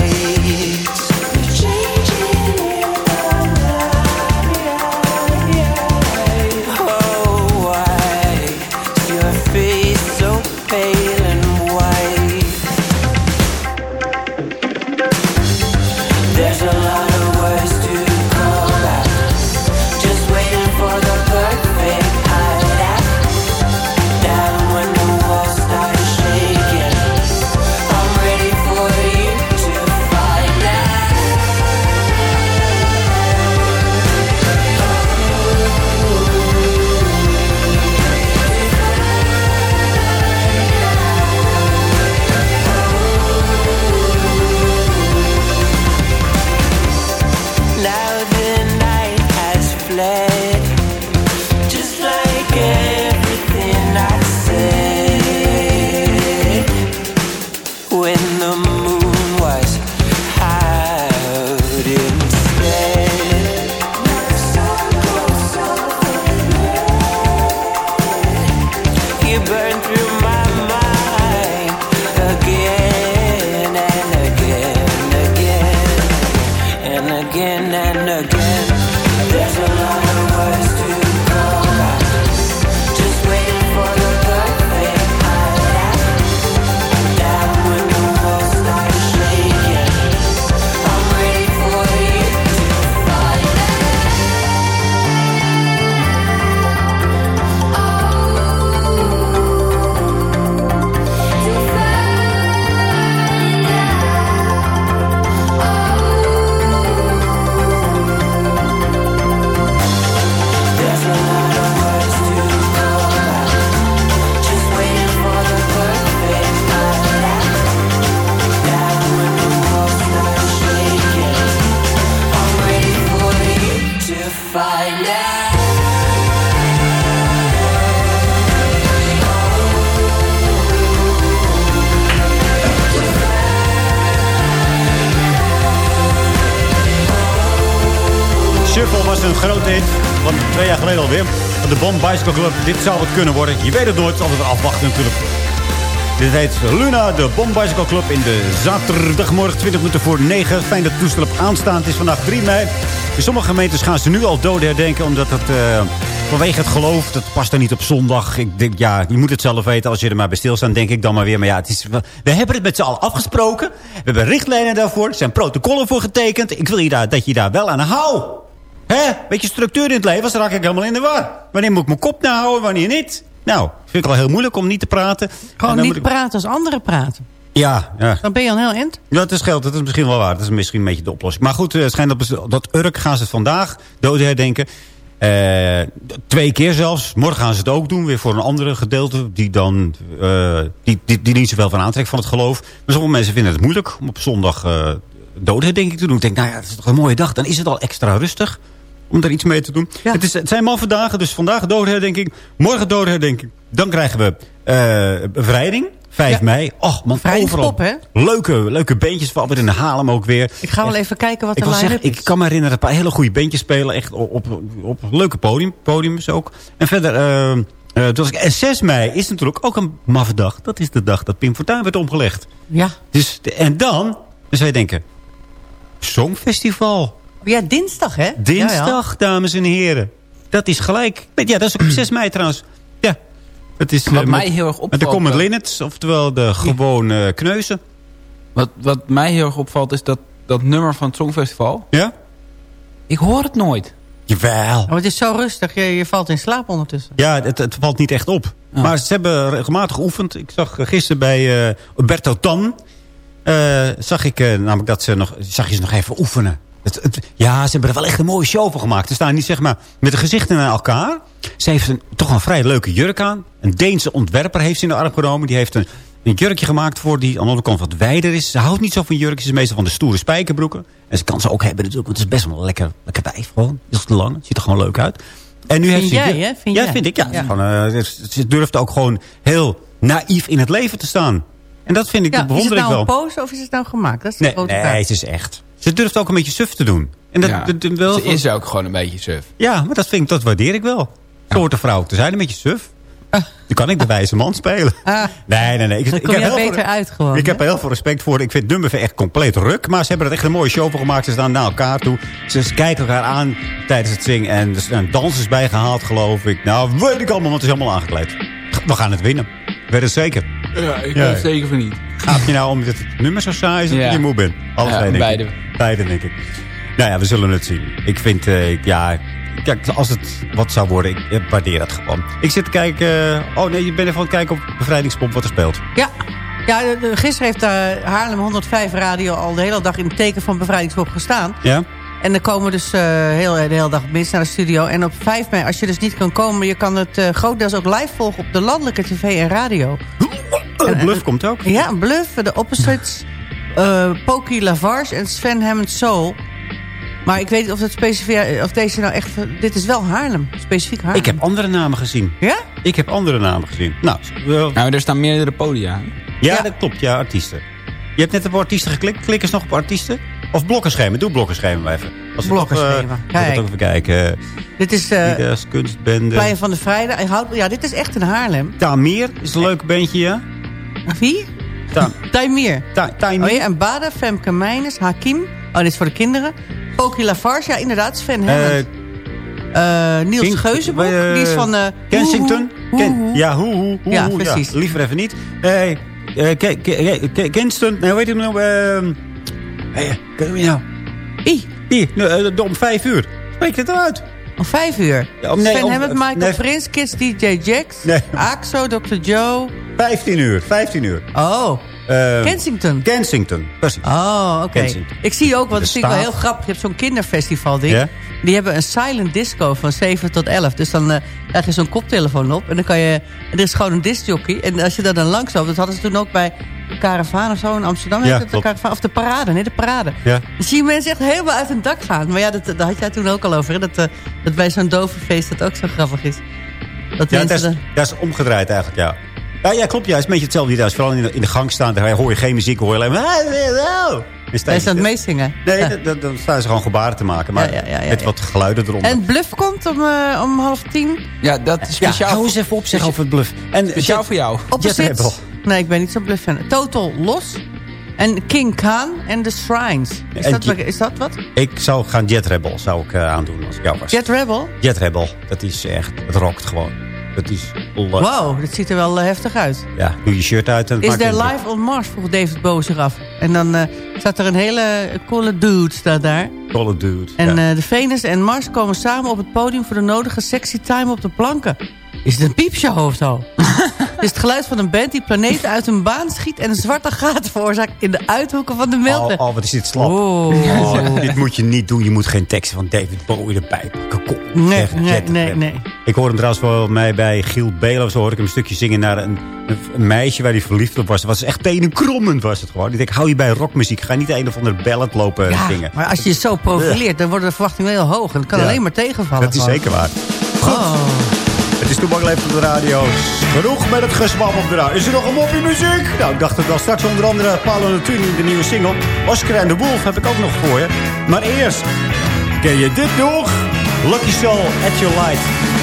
Bicycle Club. Dit zou het kunnen worden. Je weet het nooit. Altijd afwachten natuurlijk. Dit heet Luna, de Bomb Bicycle Club in de zaterdagmorgen 20 minuten voor 9. Fijn dat het toestel op aanstaan. Het is vandaag 3 mei. In sommige gemeentes gaan ze nu al doden herdenken. Omdat het uh, vanwege het geloof, dat past er niet op zondag. Ik denk, ja, je moet het zelf weten. Als je er maar bij stilstaat, denk ik dan maar weer. Maar ja, het is, we hebben het met z'n allen afgesproken. We hebben richtlijnen daarvoor. Er zijn protocollen voor getekend. Ik wil je daar, dat je daar wel aan houdt. Hè? Beetje structuur in het leven, dan raak ik helemaal in de war. Wanneer moet ik mijn kop nou houden, wanneer niet? Nou, vind ik al heel moeilijk om niet te praten. Gewoon niet ik... praten als anderen praten. Ja, ja. Dan ben je al heel eind. Ja, het is geld. Dat is misschien wel waar. Dat is misschien een beetje de oplossing. Maar goed, het schijnt dat, dat Urk gaan ze het vandaag doden herdenken. Uh, twee keer zelfs. Morgen gaan ze het ook doen. Weer voor een andere gedeelte. Die dan uh, die, die, die niet zoveel van aantrekt van het geloof. Maar sommige mensen vinden het moeilijk om op zondag uh, doden denk ik te doen. Ik denk, nou ja, het is toch een mooie dag. Dan is het al extra rustig om daar iets mee te doen. Het, is, het zijn dus vandaag dodenherdenking. Morgen dodenherdenking. Dan krijgen we uh, bevrijding. 5 ja. mei. Och, man, overal. hè? Leuke, leuke beentjes. Van in de Haarlem ook weer. Ik ga wel even kijken wat er ik zeggen, Ik kan me herinneren een paar hele goede beentjes spelen. Echt op, op, op leuke podium, podiums ook. En verder... Uh, uh, dus, en 6 mei is natuurlijk ook een maffe dag. Dat is de dag dat Pim Fortuyn werd omgelegd. Ja. Dus, en dan, dan zou je denken... Songfestival. Ja, dinsdag, hè? Dinsdag, ja, ja. dames en heren. Dat is gelijk. Ja, dat is ook op 6 mei trouwens. Ja. Het is, wat uh, mij heel erg opvalt... Met de Comet Linnets, oftewel de gewone kneuzen. Wat, wat mij heel erg opvalt is dat, dat nummer van het Songfestival. Ja? Ik hoor het nooit. Jawel. Oh, het is zo rustig, je, je valt in slaap ondertussen. Ja, het, het valt niet echt op. Oh. Maar ze hebben regelmatig geoefend. Ik zag gisteren bij uh, Berto Tan... zag ik namelijk dat ze nog, zag je ze nog even oefenen. Het, het, ja, ze hebben er wel echt een mooie show van gemaakt. Ze staan niet zeg maar met de gezichten naar elkaar. Ze heeft een, toch een vrij leuke jurk aan. Een Deense ontwerper heeft ze in de arm genomen. Die heeft een, een jurkje gemaakt voor die aan de andere kant wat wijder is. Ze houdt niet zo van jurkjes. Ze is meestal van de stoere spijkerbroeken. En ze kan ze ook hebben natuurlijk. Want het is best wel een lekker, lekker wijf gewoon. Het is te lang. Het ziet er gewoon leuk uit. En nu vind heeft jij, hè? Vind ja, jij? vind ik. Ja. ja. Van, uh, ze durft ook gewoon heel naïef in het leven te staan. En dat vind ik, ja, dat bewonder ik wel. Is het nou een pose of is het nou gemaakt? Dat is de nee, grote nee, het is echt. Ze durft ook een beetje suf te doen. En dat, ja, dat, wel ze van, is ook gewoon een beetje suf. Ja, maar dat, vind ik, dat waardeer ik wel. Zo hoort de vrouw te zijn, een beetje suf. Ah. Dan kan ik de wijze man spelen. Ah. Nee, nee, nee. Ik, ik heb je heel beter veel, uit gewoon. Ik hè? heb er heel veel respect voor. Ik vind nummer echt compleet ruk. Maar ze hebben er echt een mooie show van gemaakt. Ze staan naar elkaar toe. Ze kijken elkaar aan tijdens het zingen. En er zijn dansers bij gehaald, geloof ik. Nou, weet ik allemaal, want het is allemaal aangekleed. We gaan het winnen. Weet het zeker. Ja, ik Ja. weet het zeker van niet. Gaat je nou om dat het nummer zo saai is of Ja. dat je moe bent? Alles Ja, denk beide. ik. Beide, denk ik. Nou ja, we zullen het zien. Ik vind, eh, ja... Kijk, als het wat zou worden, ik eh, waardeer het gewoon. Ik zit te kijken... eh, oh nee, je bent even aan het kijken op Bevrijdingspop wat er speelt. Ja. Ja, gisteren heeft uh, Haarlem 105 Radio al de hele dag in het teken van bevrijdingspop gestaan. Ja? En er komen dus uh, heel, de hele dag mensen naar de studio. En op 5 mei, als je dus niet kan komen... je kan het uh, grotendeels ook live volgen op de landelijke tv en radio. Oh, Bluff komt ook. Ja, Bluff, de Opposites, uh, Poki Lavarge en Sven Hammond Soul. Maar ik weet niet of, het specifiek, of deze nou echt... Dit is wel Haarlem, specifiek Haarlem. Ik heb andere namen gezien. Ja? Ik heb andere namen gezien. Nou, wel- Nou, er staan meerdere podia. ja, Ja. dat klopt. Ja, artiesten. Je hebt net op artiesten geklikt. Klik eens nog op artiesten. Of blokkenschema. Doe blokkenschema maar even. Als Blokkenschema. eh, Kijk. we toch even kijken. Dit is uh, kunstbende. Plein van de Vrijdag. Ja, dit is echt in Haarlem. Taamir is een leuk bandje, ja. Wie? Ta Taimir. Ta Taimir. Oh ja, en Bada, Femke Meijnes, Hakim. Oh, dit is voor de kinderen. Poki Lafarge, ja inderdaad, Sven Eh, Hammond. Eh, Niels King- Geuzenbroek, eh, die is van... eh, Kensington? Hoe. Ja, hoe, hoe, hoe, Ja, hoe, precies. liever even niet. Eh, eh, Ke- Ke- Ke- Ke- Kingston, nee, hoe heet het nou? ehm hey, ken je nou? Wie? Die, nou, eh, om vijf uur. Spreek het eruit. Om vijf uur. Ja, om- nee, Sven om- Hammond, Michael nee. Prins, Kids, DJ Jax, Nee. Axo, Dr. Joe. 15 uur, 15 uur. Oh, Eh, Kensington. Kensington, precies. Oh, oké. Ik zie ook, want dat vind ik wel heel grappig. Je hebt zo'n kinderfestival ding. Die hebben een silent disco van 7 tot 11. Dus dan eh, krijg je zo'n koptelefoon op. En dan kan je... Er is gewoon een discjockey. En als je daar dan langs loopt... Dat hadden ze toen ook bij Caravan of zo in Amsterdam. Ja, de. Caravan, of de Parade. Nee, de Parade. Ja. Dan zie je mensen echt helemaal uit hun dak gaan. Maar ja, dat, dat had jij toen ook al over. Hè? Dat, eh, dat bij zo'n dovenfeest dat ook zo grappig is. Dat Ja, is, dat is omgedraaid eigenlijk, ja. Ja, ja klopt. Ja, het is een beetje hetzelfde. Als je vooral in de, in de gang staan, daar hoor je geen muziek, hoor je alleen maar... Is Hij is aan het meezingen. Nee, Ja. dat- dat- dan staan ze gewoon gebaren te maken. Maar Ja, ja, ja, ja, met wat geluiden eronder. En Bluff komt om, eh, om half tien. Ja, dat is ja, speciaal, hou eens even op zeg over het bluff. En speciaal voor jou. Opposite. Jet Rebel. Nee, ik ben niet zo Bluff fan. Total Los. En King Khan en The Shrines. Is, En dat, is dat wat? Ik zou gaan Jet Rebel zou ik, eh, aandoen als ik jou was. Jet Rebel? Jet Rebel, dat is echt, het rokt gewoon. Dat is. Wow, dit ziet er wel eh, heftig uit. Ja, doe je shirt uit en het Is there live on Mars? Vroeg David Bowie zich af. En dan eh, staat er een hele coole dude staat daar. Of Dude. En ja. eh, de Venus en Mars komen samen op het podium... voor de nodige sexy time op de planken. Is het een piepshow of zo? het is het geluid van een band die planeten uit hun baan schiet... en een zwarte gaten veroorzaakt in de uithoeken van de Oh, melten. oh, wat is dit slap. Oh. Oh, dit moet je niet doen. Je moet geen teksten van David Bowie erbij. Kom, Nee, nee, nee, nee. Ik hoorde hem trouwens wel mij bij Giel Belen. of Zo hoorde ik hem een stukje zingen naar een, een meisje waar hij verliefd op was. Het was echt tenenkrommend was het gewoon. Ik denk, hou je bij rockmuziek. Ga niet een of andere ballad lopen Ja, zingen. maar als je je zo profileert... dan worden de verwachtingen heel hoog. En dat kan Ja. alleen maar tegenvallen. Dat is gewoon. zeker waar. Goed. Het is toepak leeft op de radio. Genoeg met het geswab op de radio. Is er nog een moppie muziek? Nou, ik dacht het wel. Straks onder andere Paolo Nutini, de nieuwe single. Oscar en de Wolf heb ik ook nog voor je. Maar eerst, ken je dit nog? Lucky Soul, At Your Light.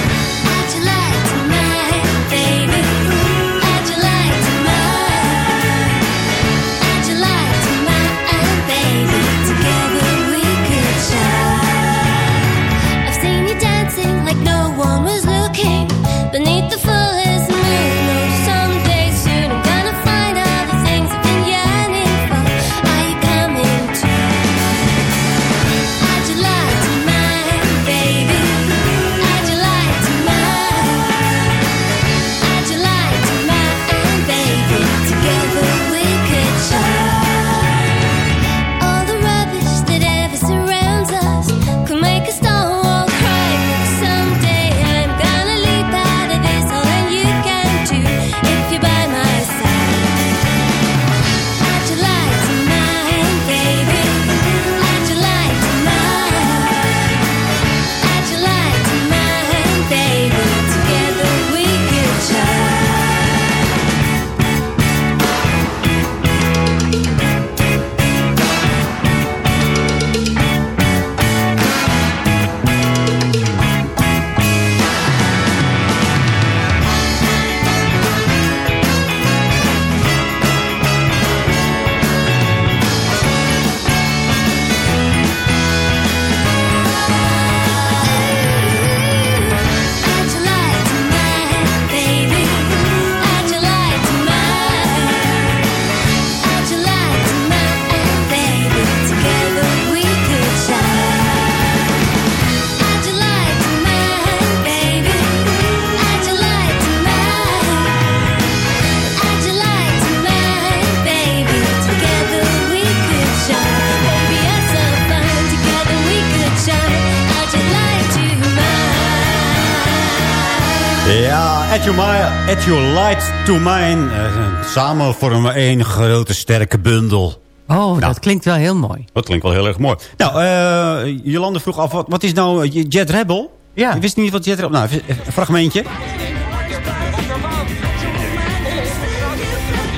At Your Light to Mine. Eh, samen vormen we één grote sterke bundel. Oh, dat klinkt wel heel mooi. Dat klinkt wel heel erg mooi. Nou, eh Jolande vroeg af, wat, wat is nou eh, Jet Rebel? Ja. Je wist niet wat Jet Rebel... Nou, een fragmentje.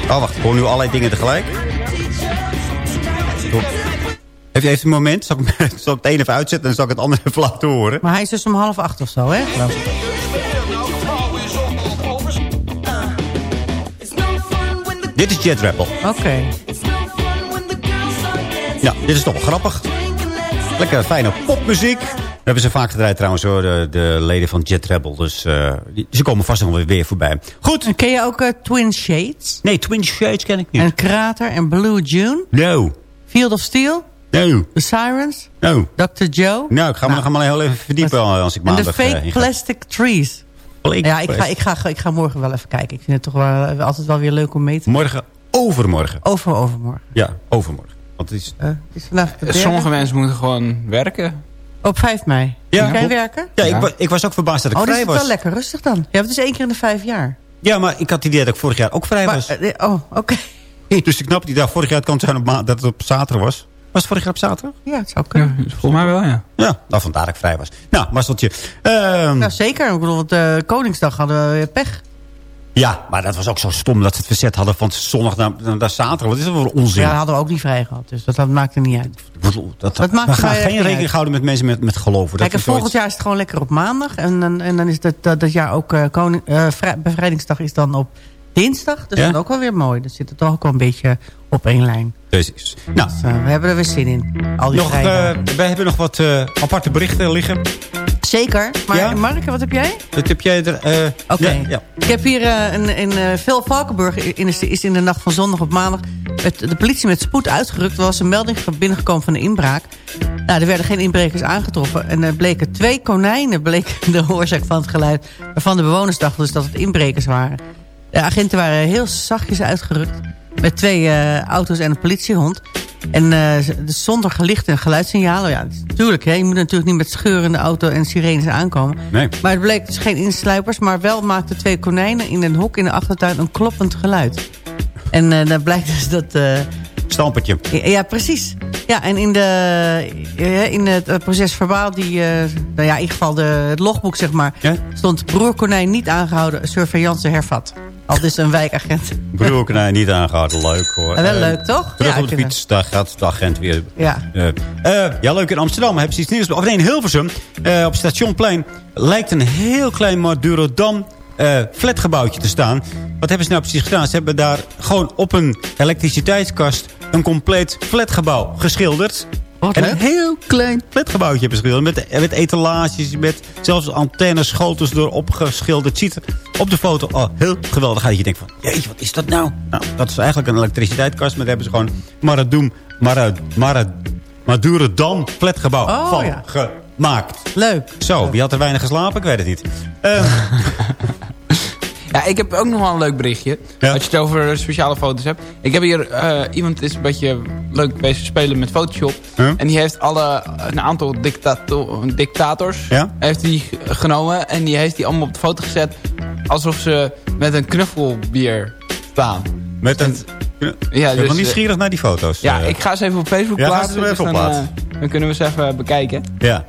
Oh, wacht. Ik hoor nu allerlei dingen tegelijk. Stop. Heb je even een moment? Zal ik, zal ik het een even uitzetten en zal ik het andere even laten horen? Maar hij is dus om half acht of zo, hè? Dit is Jet Rebel. Oké. Ja, dit is toch wel grappig. Lekker fijne popmuziek. Dat hebben ze vaak gedraaid trouwens hoor, de, de leden van Jet Rebel. Dus eh, die- ze komen vast nog wel weer voorbij. Goed. En ken je ook eh, Twin Shades? Nee, Twin Shades ken ik niet. En Krater en Blue June? No. Field of Steel? No. The Sirens? No. Dr. Joe? Nou, ik ga me nog maar heel even verdiepen als ik En de maandag... eh, Fake ga. Plastic Trees? Ja, ik ga, ik, ga, ik ga morgen wel even kijken. Ik vind het toch wel, eh, altijd wel weer leuk om mee te Morgen, overmorgen. Over overmorgen. Ja, overmorgen. Want het is... Eh, het is vandaag de derde. Sommige mensen moeten gewoon werken. Op 5 mei. Ja, klopt. werken? Ja, Ik, ik was ook verbaasd dat ik oh, vrij is het was. wel lekker rustig dan. Ja, het is één keer in de vijf jaar. Ja, maar ik had het idee dat ik vorig jaar ook vrij Maar, was. eh, oh, oké. Dus ik snap die dag vorig jaar het kan zijn op dat het op zaterdag was. Was het vorig jaar op zaterdag? Ja, het zou kunnen. volgens mij wel, ja. Ja, nou vandaar dat ik vrij was. Nou, Marceltje. ehm Nou, zeker. Ik bedoel, want eh, Koningsdag hadden we weer pech. Ja, maar dat was ook zo stom dat ze het verzet hadden van zondag naar, naar zaterdag. Wat is dat voor onzin? Ja, dat hadden we ook niet vrij gehad. Dus dat, dat maakt er niet uit. dat, dat maakt we gaan geen rekening uit. houden met mensen met, met geloven. Kijk, en volgend zoiets- jaar is het gewoon lekker op maandag. En, dan- en dan is dat, dat, dat jaar ook... eh, koning, eh, vrij- bevrijdingsdag is dan op dinsdag. Ja? dat is ook wel weer mooi. Dat zit er toch ook wel een beetje op één lijn. Precies. Nou, Dus, eh, we hebben er weer zin in. Al die nog, eh, wij hebben nog wat eh, aparte berichten liggen. Zeker. Maar Ja? Marke, wat heb jij? Dat heb jij er... Oké. ja, ja. Ik heb hier eh, in, veel Valkenburg in, is, is in de nacht van zondag op maandag... met de politie met spoed uitgerukt. Er was een melding binnengekomen van een inbraak. Nou, er werden geen inbrekers aangetroffen. En er bleken twee konijnen bleken de oorzaak van het geluid... waarvan de bewoners dachten dus dat het inbrekers waren. De agenten waren heel zachtjes uitgerukt... met twee eh, auto's en een politiehond... En eh, zonder gelicht en geluidssignalen. Ja, natuurlijk. Hè, je moet natuurlijk niet met scheurende auto en sirenes aankomen. Nee. Maar het bleek dus geen insluipers. Maar wel maakten twee konijnen in een hok in de achtertuin een kloppend geluid. En eh, dan blijkt dus dat... eh, Stampertje. ja, ja, precies. Ja, en in, de, in het proces verbaal, die, nou ja, in ieder geval de, het logboek, zeg maar, stond broer konijn niet aangehouden, surveillance hervat. Al dus een wijkagent. Broerkonijn niet aangehouden. Leuk hoor. Ja, wel Eh, leuk, toch? Terug Ja, op de fiets. Daar gaat de agent weer. Ja. Eh, eh, ja, leuk. In Amsterdam hebben ze iets nieuws. Of nee, in Hilversum. op Stationplein lijkt een heel klein Madurodam flatgebouwtje te staan. Wat hebben ze nou precies gedaan? Ze hebben daar gewoon op een elektriciteitskast... een compleet flatgebouw geschilderd. En een heel klein flatgebouwtje hebben ze geschilderd. Met, met etalages, met zelfs antennes, schotels door opgeschilderd. Ziet er op de foto oh, heel geweldig uit. Je denkt van, jeetje, wat is dat nou? Nou, dat is eigenlijk een elektriciteitskast. Maar daar hebben ze gewoon Maradoem, Mara, Mara, Madurodam flatgebouw Oh, van ja. gemaakt. Leuk. Zo, wie had er weinig geslapen? Ik weet het niet. Eh, Ja, ik heb ook nog wel een leuk berichtje. Als je het over speciale foto's hebt. Ik heb hier eh, iemand is een beetje leuk bezig spelen met Photoshop. En die heeft alle, een aantal dictato dictators Ja? heeft die genomen. En die heeft die allemaal op de foto gezet. Alsof ze met een knuffelbier staan. met een... Ja, ik ben dus, nieuwsgierig naar die foto's. Ja, eh. ik ga ze even op Facebook Ja, ze plaatsen. even dus op dan, eh, dan kunnen we ze even bekijken. Ja.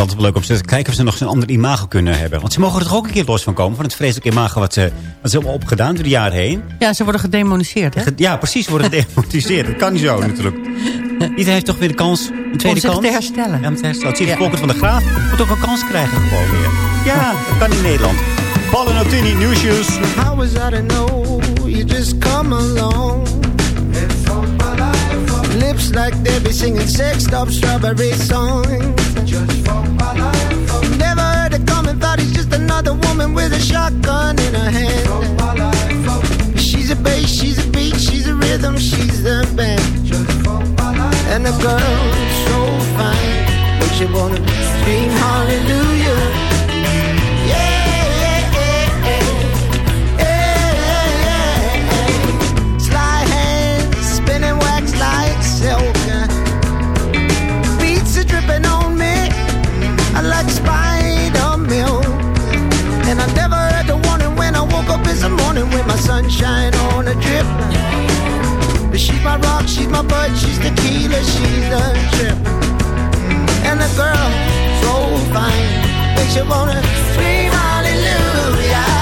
Dat is wel leuk om te kijken of ze nog een ander imago kunnen hebben. Want ze mogen er toch ook een keer los van komen. Van het vreselijke imago wat ze, wat ze hebben opgedaan door de jaren heen. Ja, ze worden gedemoniseerd, hè? Ja, precies. Worden gedemontiseerd. Dat kan niet zo natuurlijk. Iedereen heeft toch weer de kans. Een tweede zich kans. te herstellen. Ja, om te herstellen. Zie je, Ja. Van de Graaf moet ook een kans krijgen gewoon weer. Ja, dat kan in Nederland. Ballen Nieuwsjes. How was I to know you just come along? Lips like they be singing sexed up strawberry songs. Another woman with a shotgun in her hand. She's a bass, she's a beat, she's a rhythm, she's the band. And the girl's so fine, makes you wanna scream hallelujah. She's my rock, she's my bud, she's tequila, she's the trip. Mm, and the girl, so fine, makes you wanna scream hallelujah.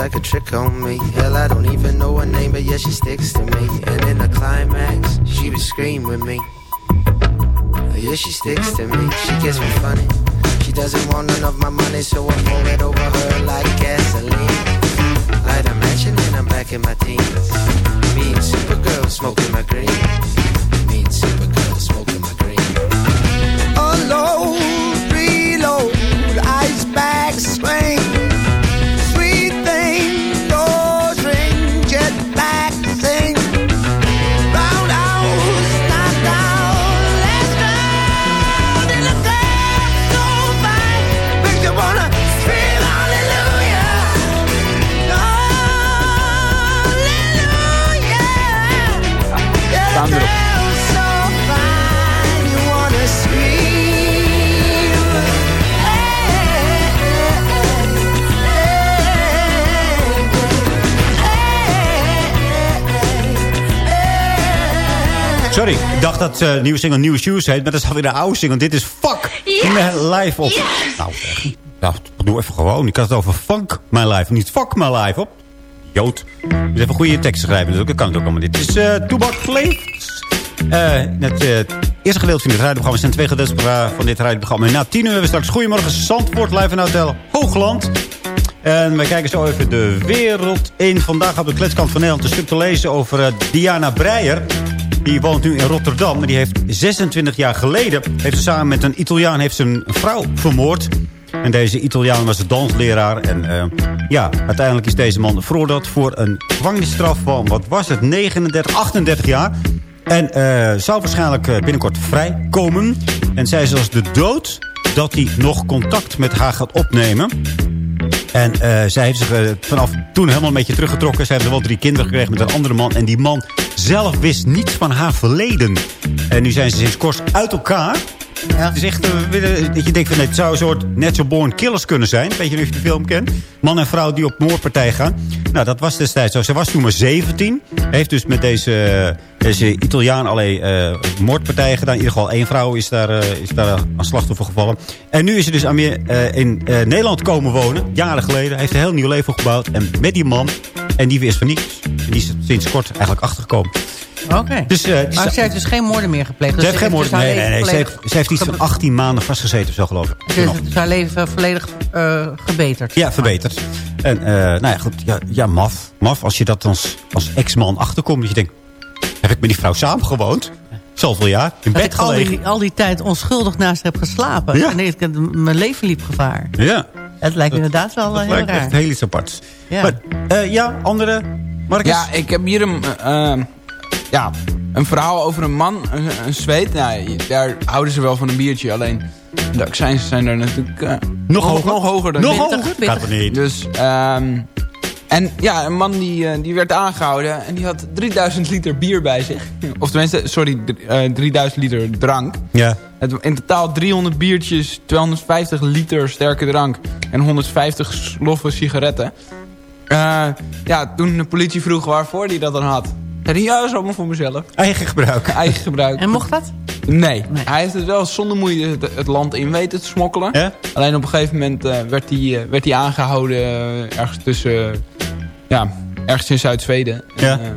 Like a trick on me. Hell, I don't even know her name, but yeah, she sticks to me. And in the climax, she would scream with me. Yeah, she sticks to me. She gets me funny. She doesn't want none of my money, so I pour it over her like gasoline. Light a match and then I'm back in my teens. Me and Supergirl smoking my green. Me and Supergirl smoking my green. Unload, ik dacht dat uh, nieuwe single New Shoes heet, maar dat is alweer de oude single. Dit is Fuck My Life op. Nou, echt. Ja, doe even gewoon. Ik had het over Funk My Life, niet Fuck My Life op. Jood. Dus even goede teksten schrijven, dus dat kan het ook allemaal. Dit is uh, Toebak. Uh, in het uh, eerste gedeelte van dit radioprogramma zijn twee gedeeltes van dit radioprogramma. En na tien uur hebben we straks Goedemorgen Zandvoort live in Hotel Hoogland. En wij kijken zo even de wereld in. Vandaag op de kletskant van Nederland een stuk te lezen over uh, Diana Breijer. Die woont nu in Rotterdam. Maar die heeft 26 jaar geleden... heeft samen met een Italiaan heeft een vrouw vermoord. En deze Italiaan was een dansleraar. En uh, ja, uiteindelijk is deze man veroordeeld voor een gevangenisstraf van... wat was het? 39, 38 jaar. En uh, zou waarschijnlijk binnenkort vrijkomen. En zij als de dood dat hij nog contact met haar gaat opnemen. En zij heeft zich vanaf toen helemaal een beetje teruggetrokken. Ze hebben wel drie kinderen gekregen met een andere man. En die man zelf wist niets van haar verleden. En nu zijn ze sinds kort uit elkaar. Ja. Het is echt uh, dat je denkt van het zou een soort natural born killers kunnen zijn. Weet je of je de film kent? Man en vrouw die op moordpartij gaan. Nou, dat was destijds zo. Ze was toen maar 17. Heeft dus met deze, deze Italiaan allerlei uh, moordpartijen gedaan. In ieder geval één vrouw is daar, uh, is daar aan slachtoffer gevallen. En nu is ze dus aan meer, in Nederland komen wonen. Jaren geleden. Heeft een heel nieuw leven opgebouwd. En met die man. En die is van niets. En die is sinds kort eigenlijk achtergekomen. Oké. Okay. Dus, uh, maar ze heeft dus geen moorden meer gepleegd? Ze heeft geen moorden meer. Nee, nee, nee. Ze, heeft, ze heeft iets van 18 maanden vastgezeten of zo, geloof ik. Dus het is haar leven volledig uh, gebeterd? Ja, verbeterd. En uh, nou ja, goed. Ja, ja maf. Maf, als je dat als, als ex-man achterkomt. Dat je denkt, heb ik met die vrouw samengewoond? Zoveel jaar, in dat bed ik al gelegen. die, al die tijd onschuldig naast heb geslapen. Ja. En ik, mijn leven liep gevaar. Ja. Het lijkt dat, inderdaad wel dat heel lijkt raar. echt heel iets aparts. Ja. Maar, uh, ja, andere... Marcus? Ja, ik heb hier een... Uh, ja, een verhaal over een man, een, een zweet. Nou, daar houden ze wel van een biertje. Alleen de accijns zijn er natuurlijk uh, nog, hoger? nog hoger dan nog dit. hoger? Gaat er niet. Dus, um, en ja, een man die, uh, die werd aangehouden en die had 3000 liter bier bij zich. Of tenminste, sorry, uh, 3000 liter drank. Ja. Het, in totaal 300 biertjes, 250 liter sterke drank en 150 sloffen sigaretten. Uh, ja, toen de politie vroeg waarvoor hij dat dan had. Zei hij, ja, dat is allemaal voor mezelf. Eigen gebruik. Eigen gebruik. En mocht dat? Nee. nee. Hij heeft het wel zonder moeite het, het land in weten te smokkelen. Ja? Alleen op een gegeven moment uh, werd, hij, uh, werd hij aangehouden uh, ergens tussen... ja, ergens in Zuid-Zweden. Ja. En,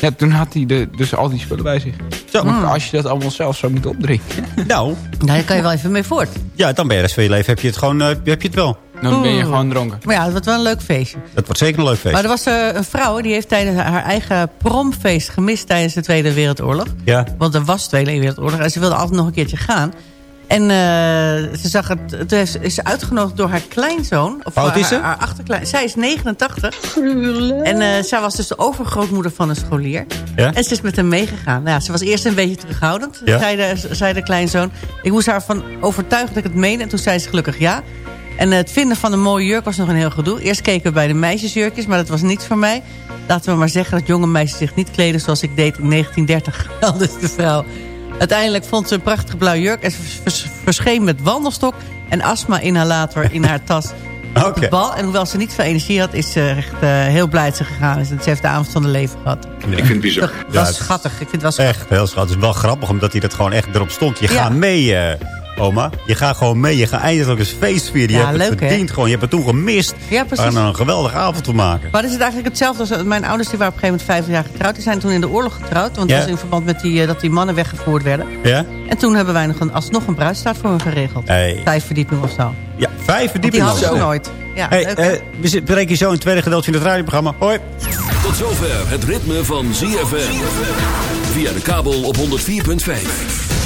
ja, toen had hij de, dus al die spullen bij zich. Zo. Maar als je dat allemaal zelf zou moeten opdrinken. Nou. Nou, daar kan je wel even mee voort. Ja, dan ben je de rest van je leven heb je het gewoon heb je het wel. Dan ben je gewoon dronken. Maar ja, het wordt wel een leuk feestje. Dat wordt zeker een leuk feest. Maar er was uh, een vrouw die heeft tijdens haar eigen promfeest gemist tijdens de Tweede Wereldoorlog. Ja. Want er was Tweede Wereldoorlog en ze wilde altijd nog een keertje gaan. En uh, ze zag het, toen is ze uitgenodigd door haar kleinzoon. Of Hoe oud is ze? Haar, haar achterklein, zij is 89. En uh, zij was dus de overgrootmoeder van een scholier. Ja? En ze is met hem meegegaan. Nou, ja, ze was eerst een beetje terughoudend, ja? zei, de, zei de kleinzoon. Ik moest haar van overtuigen dat ik het meen. En toen zei ze gelukkig ja. En het vinden van een mooie jurk was nog een heel gedoe. Eerst keken we bij de meisjesjurkjes, maar dat was niets voor mij. Laten we maar zeggen dat jonge meisjes zich niet kleden zoals ik deed in 1930. Al dus de vrouw. Uiteindelijk vond ze een prachtige blauwe jurk en ze vers verscheen met wandelstok en astma-inhalator in haar tas. Oké. Okay. bal. En hoewel ze niet veel energie had, is ze echt uh, heel blij dat ze gegaan is. En ze heeft de avond van haar leven gehad. Ik vind het bizar. Dat ja, was schattig. Ik vind het wel schattig. Echt heel schattig. Het is wel grappig omdat hij dat gewoon echt erop stond. Je Ja. gaat mee, uh, oma. Je gaat gewoon mee. Je gaat eindelijk eens feest vieren. Je Ja, hebt leuk, het gewoon. Je hebt het toen gemist. Ja, precies. We gaan een geweldige avond van maken. Maar is het eigenlijk hetzelfde als mijn ouders die waren op een gegeven moment 50 jaar getrouwd. Die zijn toen in de oorlog getrouwd. Want Ja. dat was in verband met die, uh, dat die mannen weggevoerd werden. Ja? En toen hebben wij nog een, alsnog een bruidstaat voor hen geregeld. Hey. Vijf verdiepingen of zo. Ja, vijf Want die verdiepingen. hadden ze nooit. Ja, Hey, leuk, eh, we bespreken zo in het tweede gedeelte van het radioprogramma. Hoi. Tot zover het ritme van ZFM. Via de kabel op 104.5.